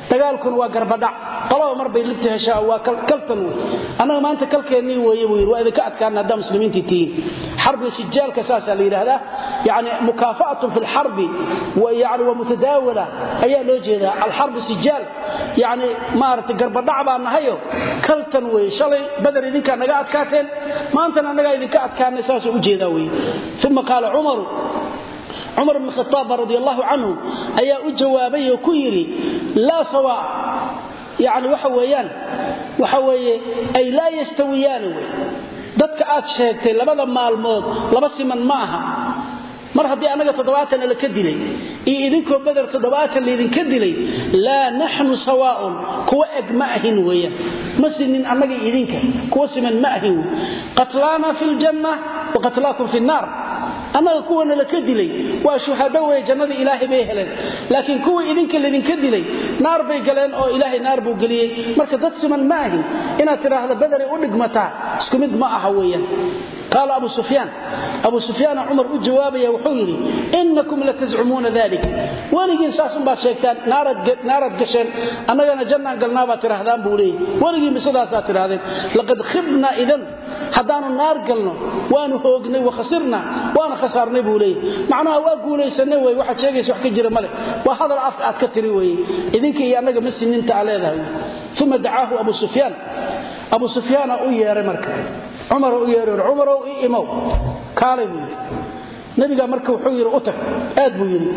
dagaalkuna waa garbadhac qolaba mar bay libta heshaa waa kaltan wey. Annaga maanta kalkeennii weeye buu yidhi waa idinka adkaana haddaa muslimiintii tihiin xarbiga sijaalka saasaa la yidhaahdaa yani mukaafa'atun fi lxarbi yani waa mutadaawala ayaa loo jeedaa. Alxarbu sijaal yani maaragtay garbadhac baa nahayo kaltan weeye shalay badar idinkaa naga adkaateen maantana annagaa idinka adkaanay saasuu u jeedaa weye uma qaala cumaru cumar bn khaaab radi allahu canhu ayaa u jawaabay oo ku yidhi laa sawa. Yani waxa weeyaan waxa weeye ay laa yastawiyaani wey. Dadka aad sheegtay labada maalmood laba siman ma aha. Mar haddii annaga toddobaatan laka dilay iyo idinkoo beder toddobaatan laydinka dilay laa naxnu sawaaun kuwa eg ma ahin weeyaan. Ma sinin annaga idinka kuwa annaga kuwana laka dilay. Waa shuhado wey jannada ilaahay bay heleen. Laakiin kuwa idinka laydinka dilay naar bay galeen oo ilaahay naar buu geliyey. Marka dad siman ma ahin inaad tidhaahda bederay u dhigmataa isku mid ma aha weeyaan qaala abu sufyaan abu sufyaana cumar u jawaabaya wuxuu yidhi inakum latazcumuuna dalik weligiin saasunbaad sheegtaan naaraad gasheen annagana jannaan galnaabaad tidhaahdaan buu leeyay weligiinba sidaasaad tidhahdeen laqad khibnaa idan haddaanu naar galno waanu hoognay wakhasirna waana khasaarnay buu leeyay macnaha waa guulaysanay wey waxaad sheegaysa wax ka jira male waa hadal afka aad ka tiri weye idinka iyo annaga ma sininta aa leedahay uma dacaahu abu sufyaan abu sufyaana u yeeray marka cumar u yeeray cumarow i imow. Kaalay buu yidhi. Wuxuu yidhi u tag aad buu yidhi.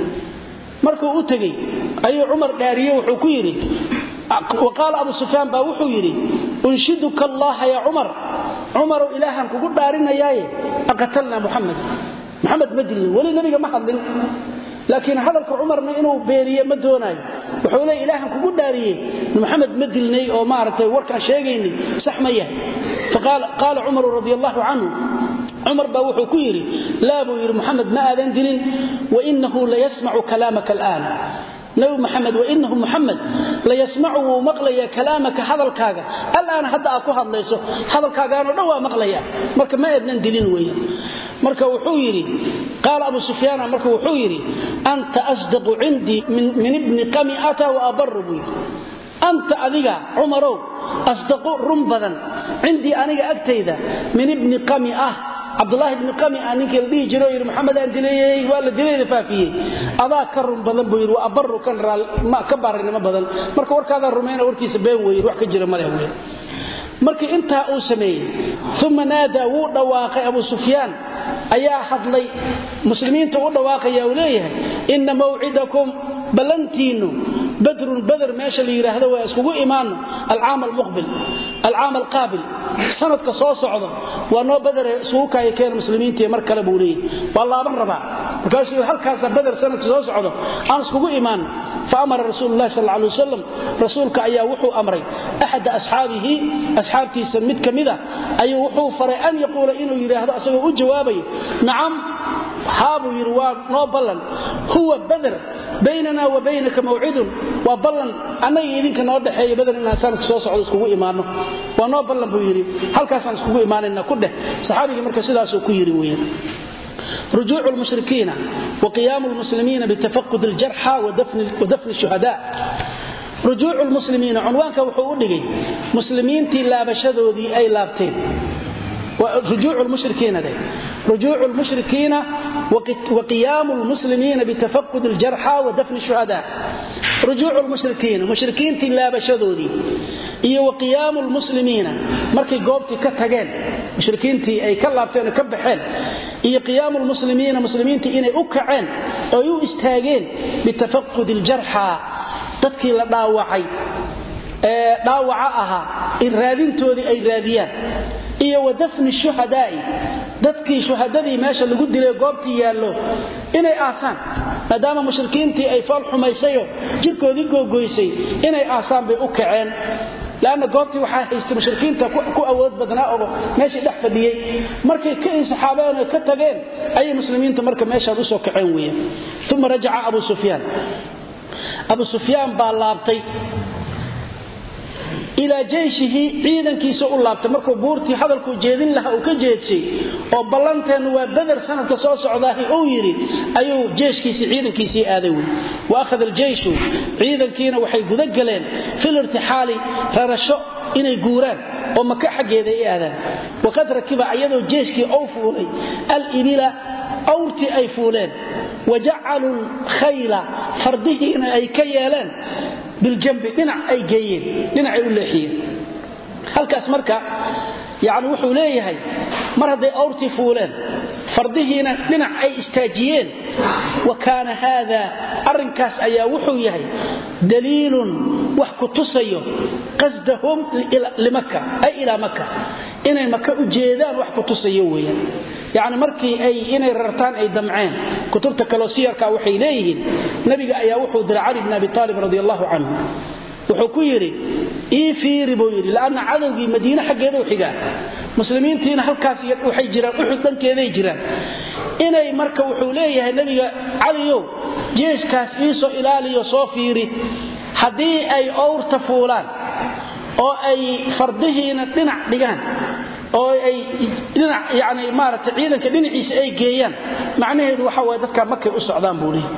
Markuu u tegey ayuu cumar dhaariye wuxuu ku yidhi qaala abu sufyaan baa wuxuu yidhi unshiduka allaha ya cumar. Cumarow ilaahaan kugu dhaarinayaaye aqatalnaa muxamed muxamed ma dilin weli nebiga ma hadlin laakiin hadalka cumarna inuu beeriye ma doonaayo wuxuu leey ilaahan kugu dhaariye. Muxamed ma dilnay oo maaragtay warkaan sheegaynay sax ma yahay. Faqaala cumaru radi canhu cumar baa wuxuu ku yidhi laa buu yidhi muxamed ma aadan dilin wainahu layasmacu kalaamaka al'aan nabi maxamed wainahu muxamed layasmacu wuu maqlayaa kalaamaka hadalkaaga. Alaana hadda aad ku hadlayso hadalkaagaanoo dhan waa maqlaya marka ma aadnan dilin weeyaan marka wuxuu yidhi qaala abu sufyaana marka wuxuu yidhi anta asdaqu cindii min ibni qami'ata wa abaru buu yidhi. Anta adiga cumarow asdaqu run badan. Cindii aniga agtayda min cabdulaahi bni qamia ninkii la dhihi jiro yidhi maxamedaan dilayey waa la dilayda faafiyey. Adaa ka run badan buu waa abaru ka baarinimo badan. Marka warkaadaan rumayna warkiisa been weeye wax ka jira maleh wey markii intaa uu sameeyey uma naadaa wuu dhawaaqay abu sufyaan. Ayaa hadlay muslimiinta u dhawaaqaya uu leeyahay inna mawcidakum ballantiinnu badrun bader meesha la yidhaahdo waa iskugu imaanno alcaam almuqbil alcaam alqaabil sanadka soo socdo waa noo badere isugu kaaya keena muslimiintii mar kale buu leeyahy waa laaban rabaa. Markaasuu halkaasa bader sanadka soo socdo aan iskugu imaanno faamara rasuulu lahi sal alay wasalam rasuulka ayaa wuxuu amray. Axada asxaabihi asxaabtiisa mid ka mida ayuu wuxuu faray an yaquula inuu yidhaahdo asagoo u jawaabayo haabuu yidhi waa noo ballan huwa bader baynana wa baynaka mawcidun waa ballan annaga idinka noo dhexeeya bader inaan sanadka soo socdo iskugu imaanno waa noo ballan buu yidhi halkaasaan iskugu imaanayna ku dheh saxaabigii marka sidaasuu ku yidhi weyan رجوع المشركين وقيام المسلمين بتفقد الجرحى ودفن الشهداء رجوع المسلمين عنوانك وحو دغي مسلمين تي لابشدودي اي لابتين rujuuc mushrikiina de. Rujuucu lmushrikiina waqiyaamu lmuslimiina bitafaqud ljarxa wa dafni shuhadaa rujuucu lmushrikiina mushrikiintii laabashadoodii iyo waqiyaamu lmuslimiina markay goobtii ka tageen mushrikiintii ay ka laabteen oo ka baxeen iyo qiyaamu lmuslimiina muslimiintii inay u kaceen oy u istaageen bitafaqud la dhaawacay ee dhaawaca ahaa in raadintoodii ay raadiyaan. Iyo wa dafni shuhadaa'i dadkii shuhadadii meesha lagu dilay goobtii yaallo inay aasaan maadaama mushrikiintii ay fool xumaysayo jirkoodii googoysay inay aasaan bay u kaceen. Lanna goobtii waxaa haystay mushrikiinta ku awood badnaa oo meeshii dhex fadhiyey markay ka insaxaabeen oo ka tageen ayay muslimiinta marka meeshaan u soo kaceen weeyaan. Uma rajaca abu sufyaan. Abu sufyaan baa laabtay ilaa jeyshihi ciidankiisa u laabtay. Markuu buurtii hadalkuu jeedin lahaa uu ka jeedshay oo ballanteennu waa beder sanadka soo socdaahi uu yidhi ayuu jeeshkiisii ciidankiisii aaday wey wa akhada aljeyshu ciidankiina waxay guda galeen fil irtixaali rarasho inay guuraan oo maka xaggeeda ay aadaan. Waqad rakiba ayadoo jeeshkii ou fuulay alibila awrtii ay fuuleen. Wa jacaluu lkhayla fardihiina ay ka yeeleen biljambi dhinac ay geeyeen dhinacay u leexiyeen. Halkaas marka yani wuxuu leeyahay mar hadday awrtii fuuleen fardihiina dhinac ay istaajiyeen wa kaana haada arrinkaas ayaa wuxuu yahay daliilun wax ku tusayo qasdahum limaka ay ilaa maka inay maka u jeedaan wax ku tusayo weeyaan yacni markii ay inay rartaan ay damceen kutubta kaleo siyarka waxay leeyihiin nabiga ayaa wuxuu diray cali bn abi aalib radi allahu canhu. Wuxuu ku yidhi ii fiiri buu yidhi la'anna cadowgii madiine xaggeeda u xigaa. Muslimiintiina halkaas waxay jiraan uxud dhankeeday jiraan. Inay marka wuxuu leeyahay nebiga caliyow jeeskaas iisoo ilaaliyo soo fiiri. Haddii ay owrta fuulaan oo ay fardihiina dhinac dhigaan oo ay yani maaragtay ciidanka dhinaciisa ay geeyaan. Macnaheedu waxa waye dadka makay u socdaan buu leeyahy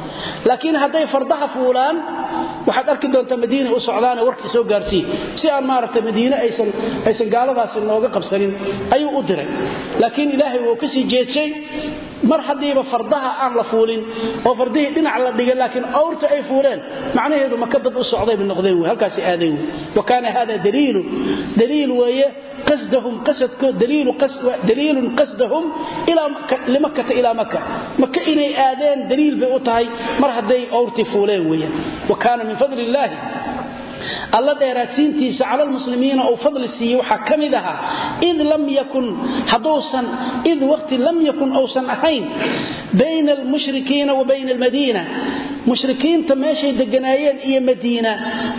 laakiin hadday fardaha fuulaan waxaad arki doontaa madiina u socdaane warkii soo gaarsiiye si aan maaragtay madiine aysan gaaladaasi nooga qabsanin ayuu u diray. Laakiin ilaahay wuu ka sii jeedshay mar haddiiba fardaha aan la fuulin oo fardihii dhinac la dhigay laakiin awrta ay fuuleen macnaheedu maka dad u socday bay noqdeen wey halkaasi aaday wey wa kaana hada daliilu daliil weeye qasdahum qasadkood daliilun qasdahum limakata ilaa maka maka inay aadeen daliil bay u tahay mar hadday awrtii fuuleen weeyaan wa kaana min fadli illaahi alla dheeraadsiintiisa cala lmuslimiina uu fadli siiyey waxaa ka mid ahaa id lam yakun hadduusan id waqti lam yakun uusan ahayn bayna almushrikiina wa bayna almadiina. Mushrikiinta meeshay deganaayeen iyo madiina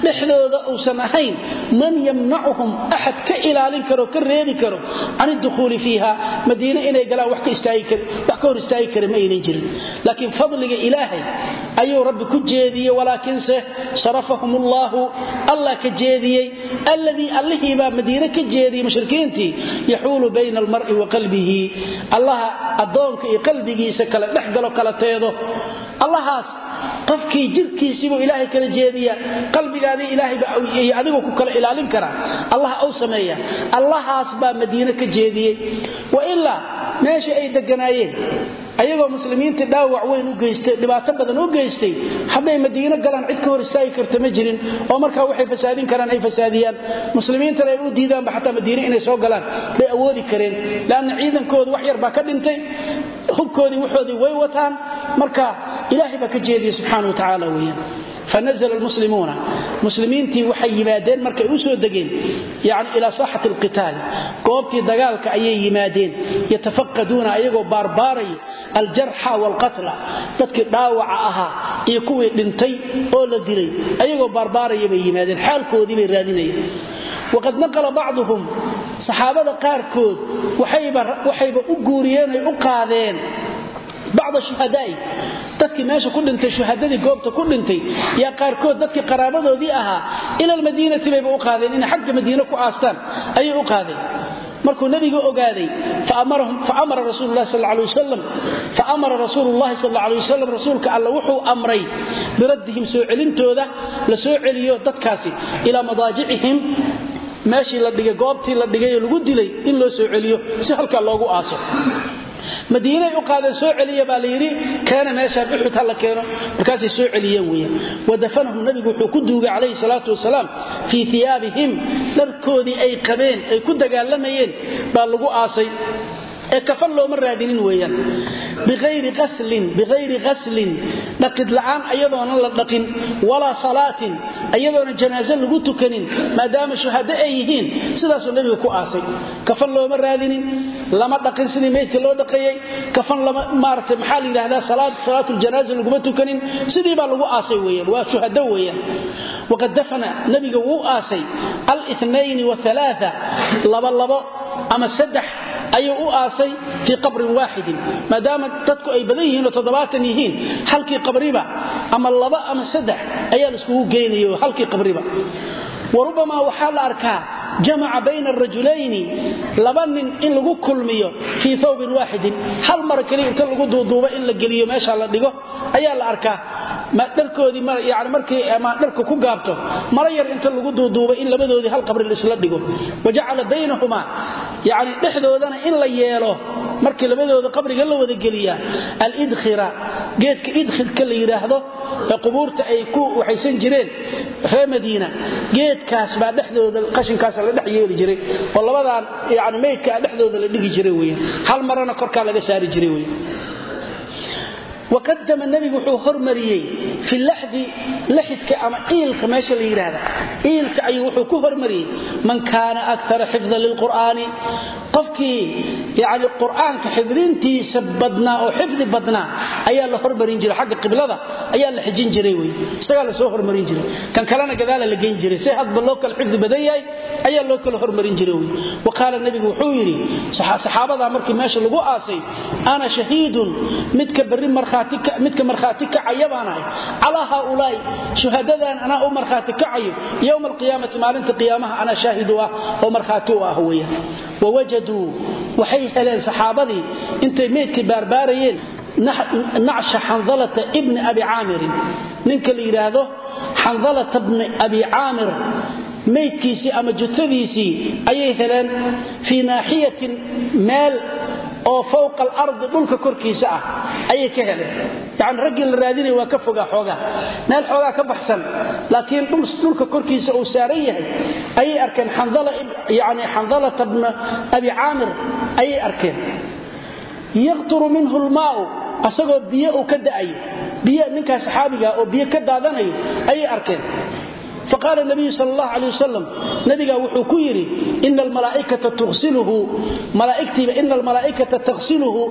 dhexdooda uusan ahayn man yamnacuhum axad ka ilaalin karo ka reebi karo can idukhuuli fiiha. Madiine inay galaan wax ka hor istaagi kara ma aynan jirin. Laakiin fadliga ilaahay ayuu rabbi ku jeediyey walaakiinse sarafahum ullahu allah ka jeediyey alladii allihiibaa madiine ka jeediyey mushrikiintii yaxuulu bayna almar'i wa qalbihi. Allaha addoonka iyo qalbigiisa kale dhex galo kala teedo qofkii jirkiisiibuu ilaahay kala jeediya qalbigaadii ilaahayba adigoo ku kala ilaalin kara. Allah au sameeya. Allahaas baa madiine ka jeediyey. Wa ilaa meesha ay deganaayeen ayagoo muslimiintii dhaawac weyn u geystay dhibaato badan u geystay hadday madiino galaan cid ka hor istaagi karta ma jirin. Oo markaa waxay fasaadin karaan ay fasaadiyaan. Muslimiintana ay u diidaanba xataa madiine inay soo galaan. Bay awoodi kareen. Leanna ciidankooda wax yar baa ka dhintay. Hubkoodii waxoodii way wataan. Marka ilaahay baa ka jeediyey subxaana wa tacaala weyaan fanazla lmuslimuuna muslimiintii waxay yimaadeen markay u degeen yani ilaa saaxati alqitaali goobtii dagaalka ayay yimaadeen yatafaqaduuna ayagoo baarbaaraya aljarxa waalqatla dadkii dhaawaca ahaa iyo kuwii dhintay oo la dilay ayagoo baarbaaraya bay yimaadeen. Xaalkoodii bay raadinayeen. Waqad naqala bacduhum saxaabada qaarkood waxayba u guuriyeenay u qaadeen bacda shuhadaai dadkii meesha ku dhintay shuhadadii goobta ku dhintay yaa qaarkood dadkii qaraabadoodii ahaa ila almadiinati bayba u qaadeen inay xagga madiine ku aastaan ayay u qaadeen. Markuu nabiga ogaaday faamara rasuululahi sal alay wasalam faamara rasuululahi sal alay wasalam rasuulka alla wuxuu amray biraddihim soo celintooda la soo celiyo dadkaasi ilaa madaajicihim meeshii la dhigay goobtii la dhigayoo lagu dilay in loo soo celiyo si halkaa loogu aaso madiinay u qaadeen soo celiya baa la yidhi keena meeshaan uxud ha la keeno. Markaasay soo celiyeen weeyaan. Wadafanahum nabigu wuxuu ku duugay calayhi salaatu wasalaam fii iyaabihim dharkoodii ay qabeen ay ku dagaalamayeen baa lagu aasay ee kafan looma raadinin weeyaan. Biayri aslin biayri ghaslin. Dhaqid la'aan ayadoona la dhaqin walaa salaatin ayadoona janaaso lagu tukanin maadaama shuhado ay yihiin sidaasuu nabiga ku aasay. Kafan looma raadinin lama dhaqin sidii meydka loo dhaqayey kafan lama maarata maxaa la yidhahdaa salaatuljanaaza laguma tukanin sidii baa lagu aasay weeyaan waa shuhado weeyaan. Waqad dafana nabiga wuu aasay alinayn waalaaa labalabo ama saddex ayuu u aasay fii qabrin waaxidin maadaama dadku ay badan yihiin oo toddobaatan yihiin halkii qabriba ama laba ama saddex ayaa laiskugu geynayo halkii qabriba. La arkaa jamaca bayna arajulayni laba nin in lagu kulmiyo fii thawbin waaxidin hal mara keliya inta lagu duuduubo in la geliyo meesha la dhigo ayaa la arkaa. Dharkoodii yani markii ama dharka ku gaabto mara yar inta lagu duuduubo in labadoodii hal qabri laisla dhigo. Wajacala baynahumaa yani dhexdoodana in la yeelo markii labadooda qabriga la wada geliyaa alidkhira geedka idkhirka la yidhaahdo ee qubuurta ay ku waxaysan jireen reer madiina. Geedkaas baa dhexdooda qashinkaas la dhex yeeli jiray oo labadan yani meydka dhexdooda la dhigi jiray weyan hal marana korkaa laga saari jiray weyan waqadama nebigu wuxuu hormariyey fi laxdi laxidka ama iilka meesha la yidhaahda iilka ayuu wuxuu ku hormariyey man kaana akara xifdan lilqur'aani qofkii yani qur'aanka xifdintiisa badnaa oo xifdi badnaa ayaa la hormarin jiray xagga qiblada ayaa la xijin jiray wey isagaa la soo hormarin jiray kan kalena gadaala la geyn jiray si hadba loo kala xifdi badan yahay ayaa loo kala hormarin jiray wey wa qaala nebigu wuxuu yidhi saxaabadaa markii meesha calaa haaulaai shuhadadan anaa u markhaati kacayo yowma alqiyaamati maalinta qiyaamaha anaa shaahid u ah oo markhaati u ah weya wawajaduu waxay heleen saxaabadii intay meydkii baarbaarayeen nacsha xandalata ibni abi caamirin ninka la yidhaahdo xandalata bni abi caamir maydkiisii ama jutadiisii ayay heleen fii meel oo fowqa alardi dhulka korkiisa ah ayay ka heleen. Yani raggii la raadinaya waa ka fogaa xoogaa. Meel xoogaa ka baxsan laakiin dhulka korkiisa uu saaran yahay ayay arkeen. Yani xandalata bna abi caamir ayay arkeen. Yaqturu minhu lmaau asagoo biyo uu ka da'ayo biyo ninkaa saxaabiga oo biyo ka daadanayo ayay arkeen faqaala nabiyu sal allah alay wasalam nabigaa wuxuu ku yidhi ina almalaaikata tusiluhu malaaigtiiba ina almalaaikata taghsiluhu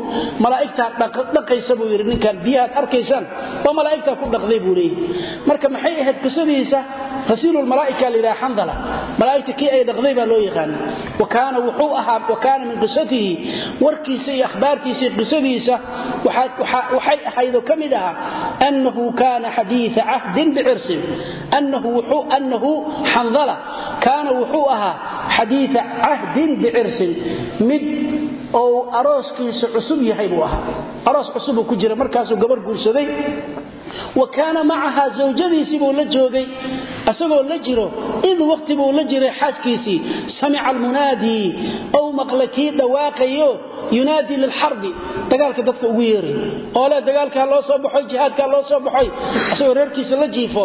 malaa'igtaa dhaqaysa buu yidhi ninkaan biyahaad arkaysaan waa malaa'igtaa ku dhaqday buu leeyahy marka maxay ahayd qisadiisa hasiilu lmalaa'ika la yidhaha xandala malaa'igta kii ay dhaqday baa loo yaqaana wa kaana wuxuu ahaa wa kaana min qisatihi. Warkiisa iyo akhbaartiisa iyo qisadiisa waxay ahaydoo ka mid ahaa annahu kaana xadiia cahdin bicirsin annahu wuxuu annahu xandala kaana wuxuu ahaa xadiia cahdin bicirsin mid ou arooskiisa cusub yahay buu ahaa aroos cusubuu ku jira markaasuu gabar guursaday wa kaana macahaa zawjadiisii buu la joogay asagoo la jiro id waqti buu la jiray xaaskiisii samica almunaadii ou maqla kii dhawaaqayo yunaadii lilxarbi dagaalka dadka ugu yeeray. Oo le dagaalkaa loo soo baxoy jihaadkaa loo soo baxoy asagoo reerkiisa la jiifo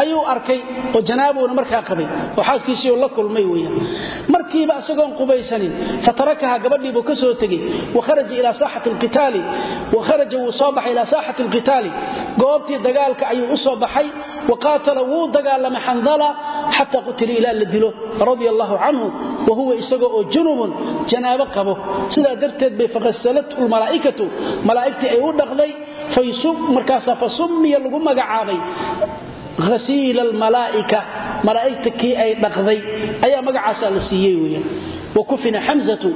ayuu arkay oo janaabuuna markaa qabay oo xaaskiisii la kulmay weyan markiiba isagoon qubaysanin fatarakaha gabadhiibuu ka soo tegey wakharaja ilaa saaxati lqitaali wakharaja wuu soo baxay ilaa saaxati alqitaali goobtii dagaalka ayuu u soo baxay wa qaatala wuu dagaalamay xandala xataa qutila ilaa la dilo radia allahu canhu wa huwa isagoo oo junubun janaabo qabo. Sidaa darteed bay faqasalathu lmalaa'ikatu malaa'igtii ay u dhaqday markaasaa fa summiya lagu magacaabay hasiila almalaa'ika malaa'igta kii ay dhaqday ayaa magacaasaa la siiyey weyan wakufina xamzatu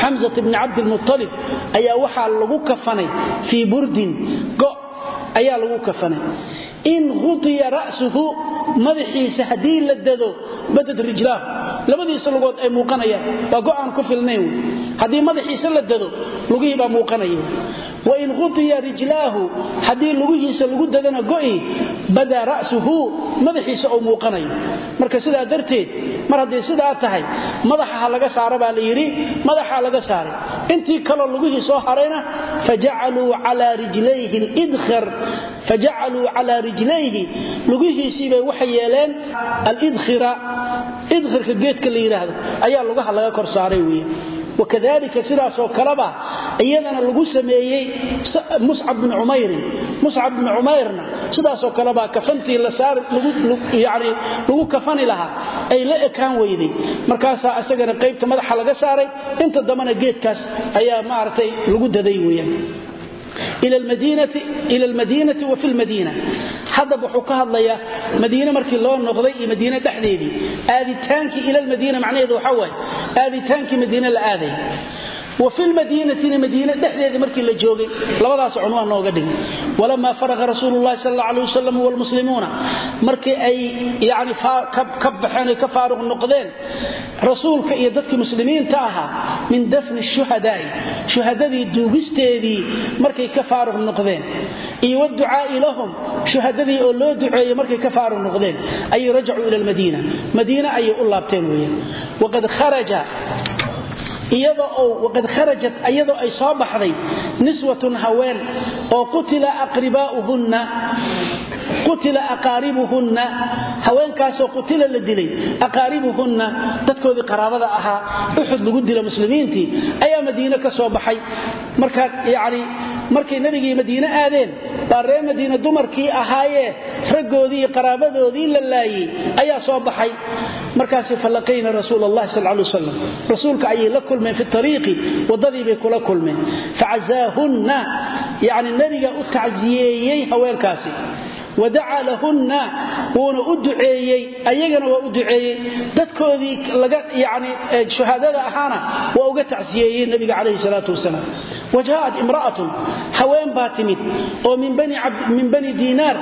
xamzata bni cabdilmutalib ayaa waxaa lagu kafanay fii burdin ayaa lagu kafanay in khutiya ra'suhu madaxiisa haddii la dado badad rijlaahu labadiisa lugood ay muuqanayaan. Waa go'aan ku filnayn. Haddii madaxiisa la dado lugihii baa muuqanaya. Wain khutiya rijlaahu haddii lugihiisa lagu dadana go'i badaa ra'suhu madaxiisa ou muuqanayo marka sidaa darteed mar hadday sidaa tahay madaxa laga saara baa la yidhi madaxaa laga saaray intii kaloo lugihii soo harayna fajacaluu calaa rijlayhi calaa rijlayhi lugihiisiibay waxay yeeleen alidkhira. Idkhirka geedka la yidhaahdo ayaa lugaha laga kor saaray weeye. Wakadalika sidaasoo kaleba iyadana lagu sameeyey muscab bin cumayrin muscab bin cumayrna sidaasoo kalebaa kafantii yani lagu kafani lahaa ay la ekaan weyday markaasaa isagana qaybta madaxa laga saaray. Inta dambana geedkaas ayaa maaragtay lagu daday weyaan ila almadiinati wa fi lmadiina haddaba wuxuu ka hadlayaa madiine markii loo noqday iyo madiine dhexdeedii aaditaankii ila lmadiina macnaheedu waxaa waaye aaditaankii madiine la aaday wa fi lmadiinatina madiina dhexdeeda markii la joogay labadaas cunwaan nooga dhigay walamaa faraqa rasuulu llahi sal alla alay wasalam wlmuslimuuna markii ay yani ka baxeen ay ka faaruq noqdeen rasuulka iyo dadkii muslimiinta ahaa min dafni shuhadaai shuhadadii duugisteedii markay ka faaruq noqdeen. Iyo wducaai lahum shuhadadii oo loo duceeyey markay ka faaruq noqdeen. Ayay rajacuu ila lmadiina madiina ayay u waqad kharajat iyadoo ay soo baxday niswatun haween oo qutila aqaaribuhunna haweenkaasoo qutila la dilay aqaaribuhunna dadkoodii qaraabada ahaa uxud lagu dila muslimiintii ayaa madiine ka soo baxay. Markaa yani markay nebigii madiine aadeen baa reer madiine dumarkii ahaayee raggoodii qaraabadoodii la laayey ayaa soo baxay. Markaas falaqayna rasuul allahi sal wasalam rasuulka ayay la kulmeen fi ariiqi waddadii bay kula kulmeen. Facazaahunna yani nebiga u tacsiyeeyey haweenkaasi. Wadacaa lahunna wuuna u duceeyey ayagana waa u duceeyey. Dadkoodii yani shuhaadada ahaana waa uga tacsiyeeyey nebiga calayhi salaatu wasalaam wajaءat imra'atun haween baa timid oo min bani diinaar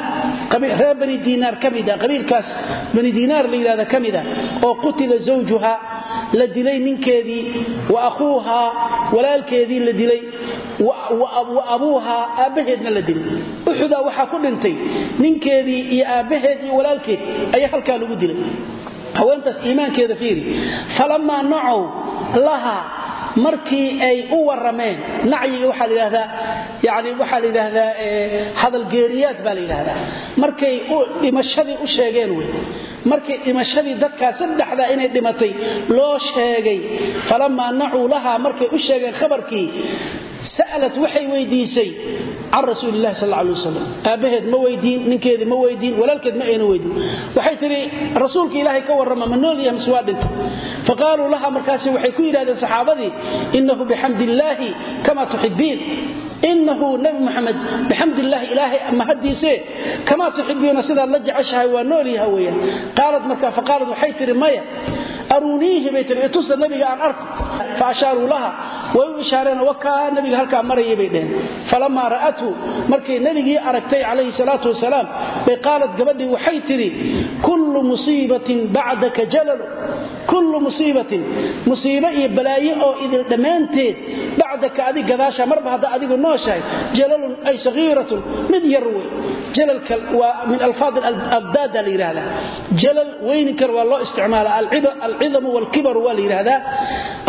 reer bani diinaar ka mida qabiilkaas bani diinaar la yidhahda ka mida oo qutila zawjuha la dilay ninkeedii wa akhuuhaa walaalkeedii la dilay wa abuuhaa aabbaheedna la dilay uxudaa waxaa ku dhintay ninkeedii iyo aabbaheed iyo walaalkeed ayaa halkaa lagu dilay haweentaas iimaankeeda fiiri falamaa nacow laha markii ay u warameen nacyiga waxaa layidhahdaa yani waxaa la yidhaahdaa hadalgeeriyaad baa la yidhahdaa markay dhimashadii u sheegeen wey. Markay dhimashadii dadkaa saddexdaa inay dhimatay loo sheegay. Falamaa nacuu lahaa markay u sheegeen khabarkii sa'alat waxay weydiisay can rasuuli lahi sal wasalam aabbaheed ma weydiin ninkeedii ma weydiin walaalkeed ma ayna weydiin waxay tidhi rasuulka ilaahay ka warrama ma nool waa dhintay faqaaluu laha markaasi waxay ku yidhahdeen saxaabadii inahu bixamdi illaahi kama tuxibiin inahu nabi muxamed ilaahay mahadiise kamaa tuxibiina sidaad la jeceshahay waa nool yaha weyaan qaalad marka faqaalad waxay tihi maya aruuniihi bay tii itusa nabiga aan arko. Fa ashaaruu laha way u ishaareen wakaa nabiga halkaa marayay bay dheheen falamaa ra'athu markay nebigii aragtay calayhi salaatu wasalaam bay qaalad gabadhii waxay tidhi kullu musiibatin bacdaka jalalu. Kullu musiibatin musiibo iyo balaayo oo idil dhammaanteed bacdaka adig gadaasha marba hadda adigu nooshahay jalalun ay sagiiratun mid yar wey jalalka waa min alfaad alabdaada la yidhahdaa jalal weyninkar waa loo isticmaala. Alcidamu walkibaru waa la yidhahdaa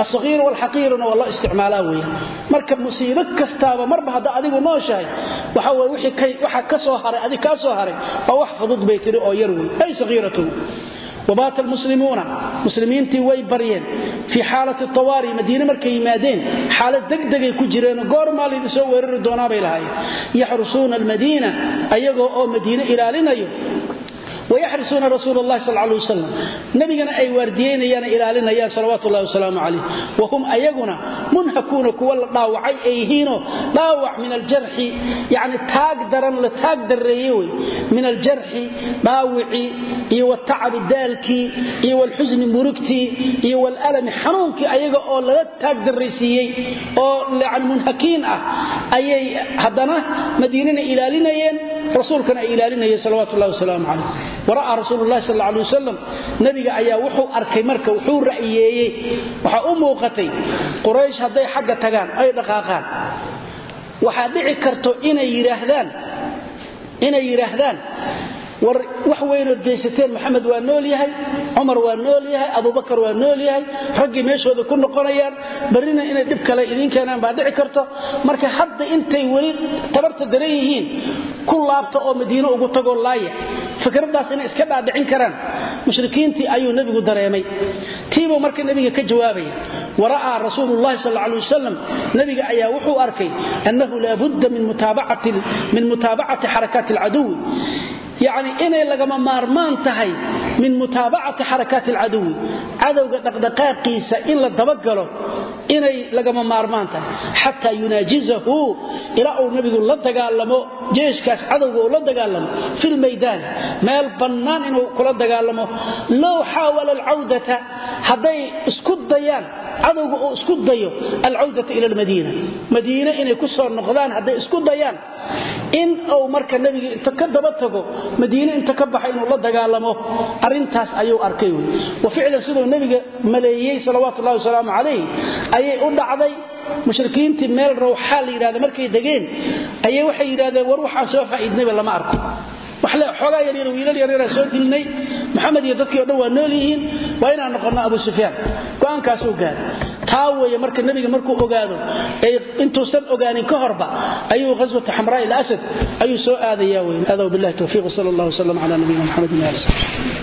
alsagiiru walxaqiiruna waa loo isticmaalaa weya marka musiibo kastaaba marba hadda adigu nooshahay waxa weye waxa ka soo haray adig kaa soo haray waa wax fudud bay tiri oo yar wey ay sagiiratun wabaata almuslimuuna muslimiintii way baryeen fii xaalati tawaari madiine markay yimaadeen xaalad degdegay ku jireenoo goor maalin soo weerari doonaabay lahaayeen yaxrusuuna almadiina ayagoo oo madiine ilaalinayo wayaxrisuuna rasuul اllahi sal lay wasalam nabigana ay waardiyeynayaan ilaalinayaan salawaatu llahi wasalaamu calayh wahum ayaguna munhakuuna kuwa la dhaawacay ay yihiinoo dhaawac min aljarxi yani taag daran la taag dareeye wey min aljarxi dhaawicii iyo watacabi daalkii iyo walxusni murugtii iyo walalami xanuunkii ayaga oo laga taag daraysiiyey oo munhakiin ah ayay haddana madiinana ilaalinayeen rasuulkana ay ilaalinayeen salawatu llahi wasalaamu calayh wara'aa rasuulu lahi sal alay wasalam nabiga ayaa wuxuu arkay marka wuxuu ra'yeeyey. Waxaa u muuqatay quraysh hadday xagga tagaan ay dhaqaaqaan. Waxaa dhici karto inay yidhaahdaan war wax weynood geysateen maxamed waa nool yahay cumar waa nool yahay abubakar waa nool yahay raggii meeshooda ku noqonayaan barrina inay dhib kale idiin keenaan baa dhici karto. Marka hadda intay weli tabarta daran yihiin ku laabta oo madiino ugu tagoo laaya fikraddaas inay iska dhaadhicin karaan. Mushrikiintii ayuu nebigu dareemay. Tiibuu marka nebiga ka jawaabaya wara'aa rasuulu llahi sal alay wasalam nebiga ayaa wuxuu arkay annahu laabudda min mutaabacati xarakaati alcaduwi yacni inay lagama maarmaan tahay min mutaabacati xarakaati alcaduwi cadowga dhaqdhaqaaqiisa in la dabagalo inay lagama maarmaan tahay. Xataa yunaajizahu ilaa uu nabigu la dagaalamo jeeshkaas cadowga uu la dagaalamo fi lmaydaan meel bannaan inuu kula dagaalamo. Low xaawala alcawdata hadday isku dayaan cadowga uu isku dayo alcawdata ila almadiina. Madiine inay ku soo noqdaan hadday isku dayaan in uu marka nebiga ka daba tago madiine inta ka baxa inuu la dagaalamo arrintaas ayuu arkay. Wey wa ficlan siduu nebiga maleeyey salawaatu ullahi wasalaamu calayh ayay u dhacday. Mushrikiintii meel rawxaa la yidhahda markay degeen ayay waxay yidhahdeen war waxaan soo faa'iidnayba lama arko xoogaa yaryar wiilal yaryaraa soo dilnay maxamed iyo dadkii o dhan waa nool yihiin. Waa inaan noqonno abu sufyaan. Go'aankaasuu gaara taa weeye marka nebiga markuu ogaado intuusan ogaanin ka horba ayuu ghaswata xamraa il asad ayuu soo aadaya wey adow billahi towfiiq sal allah wslam cala nabiyina maxamed ali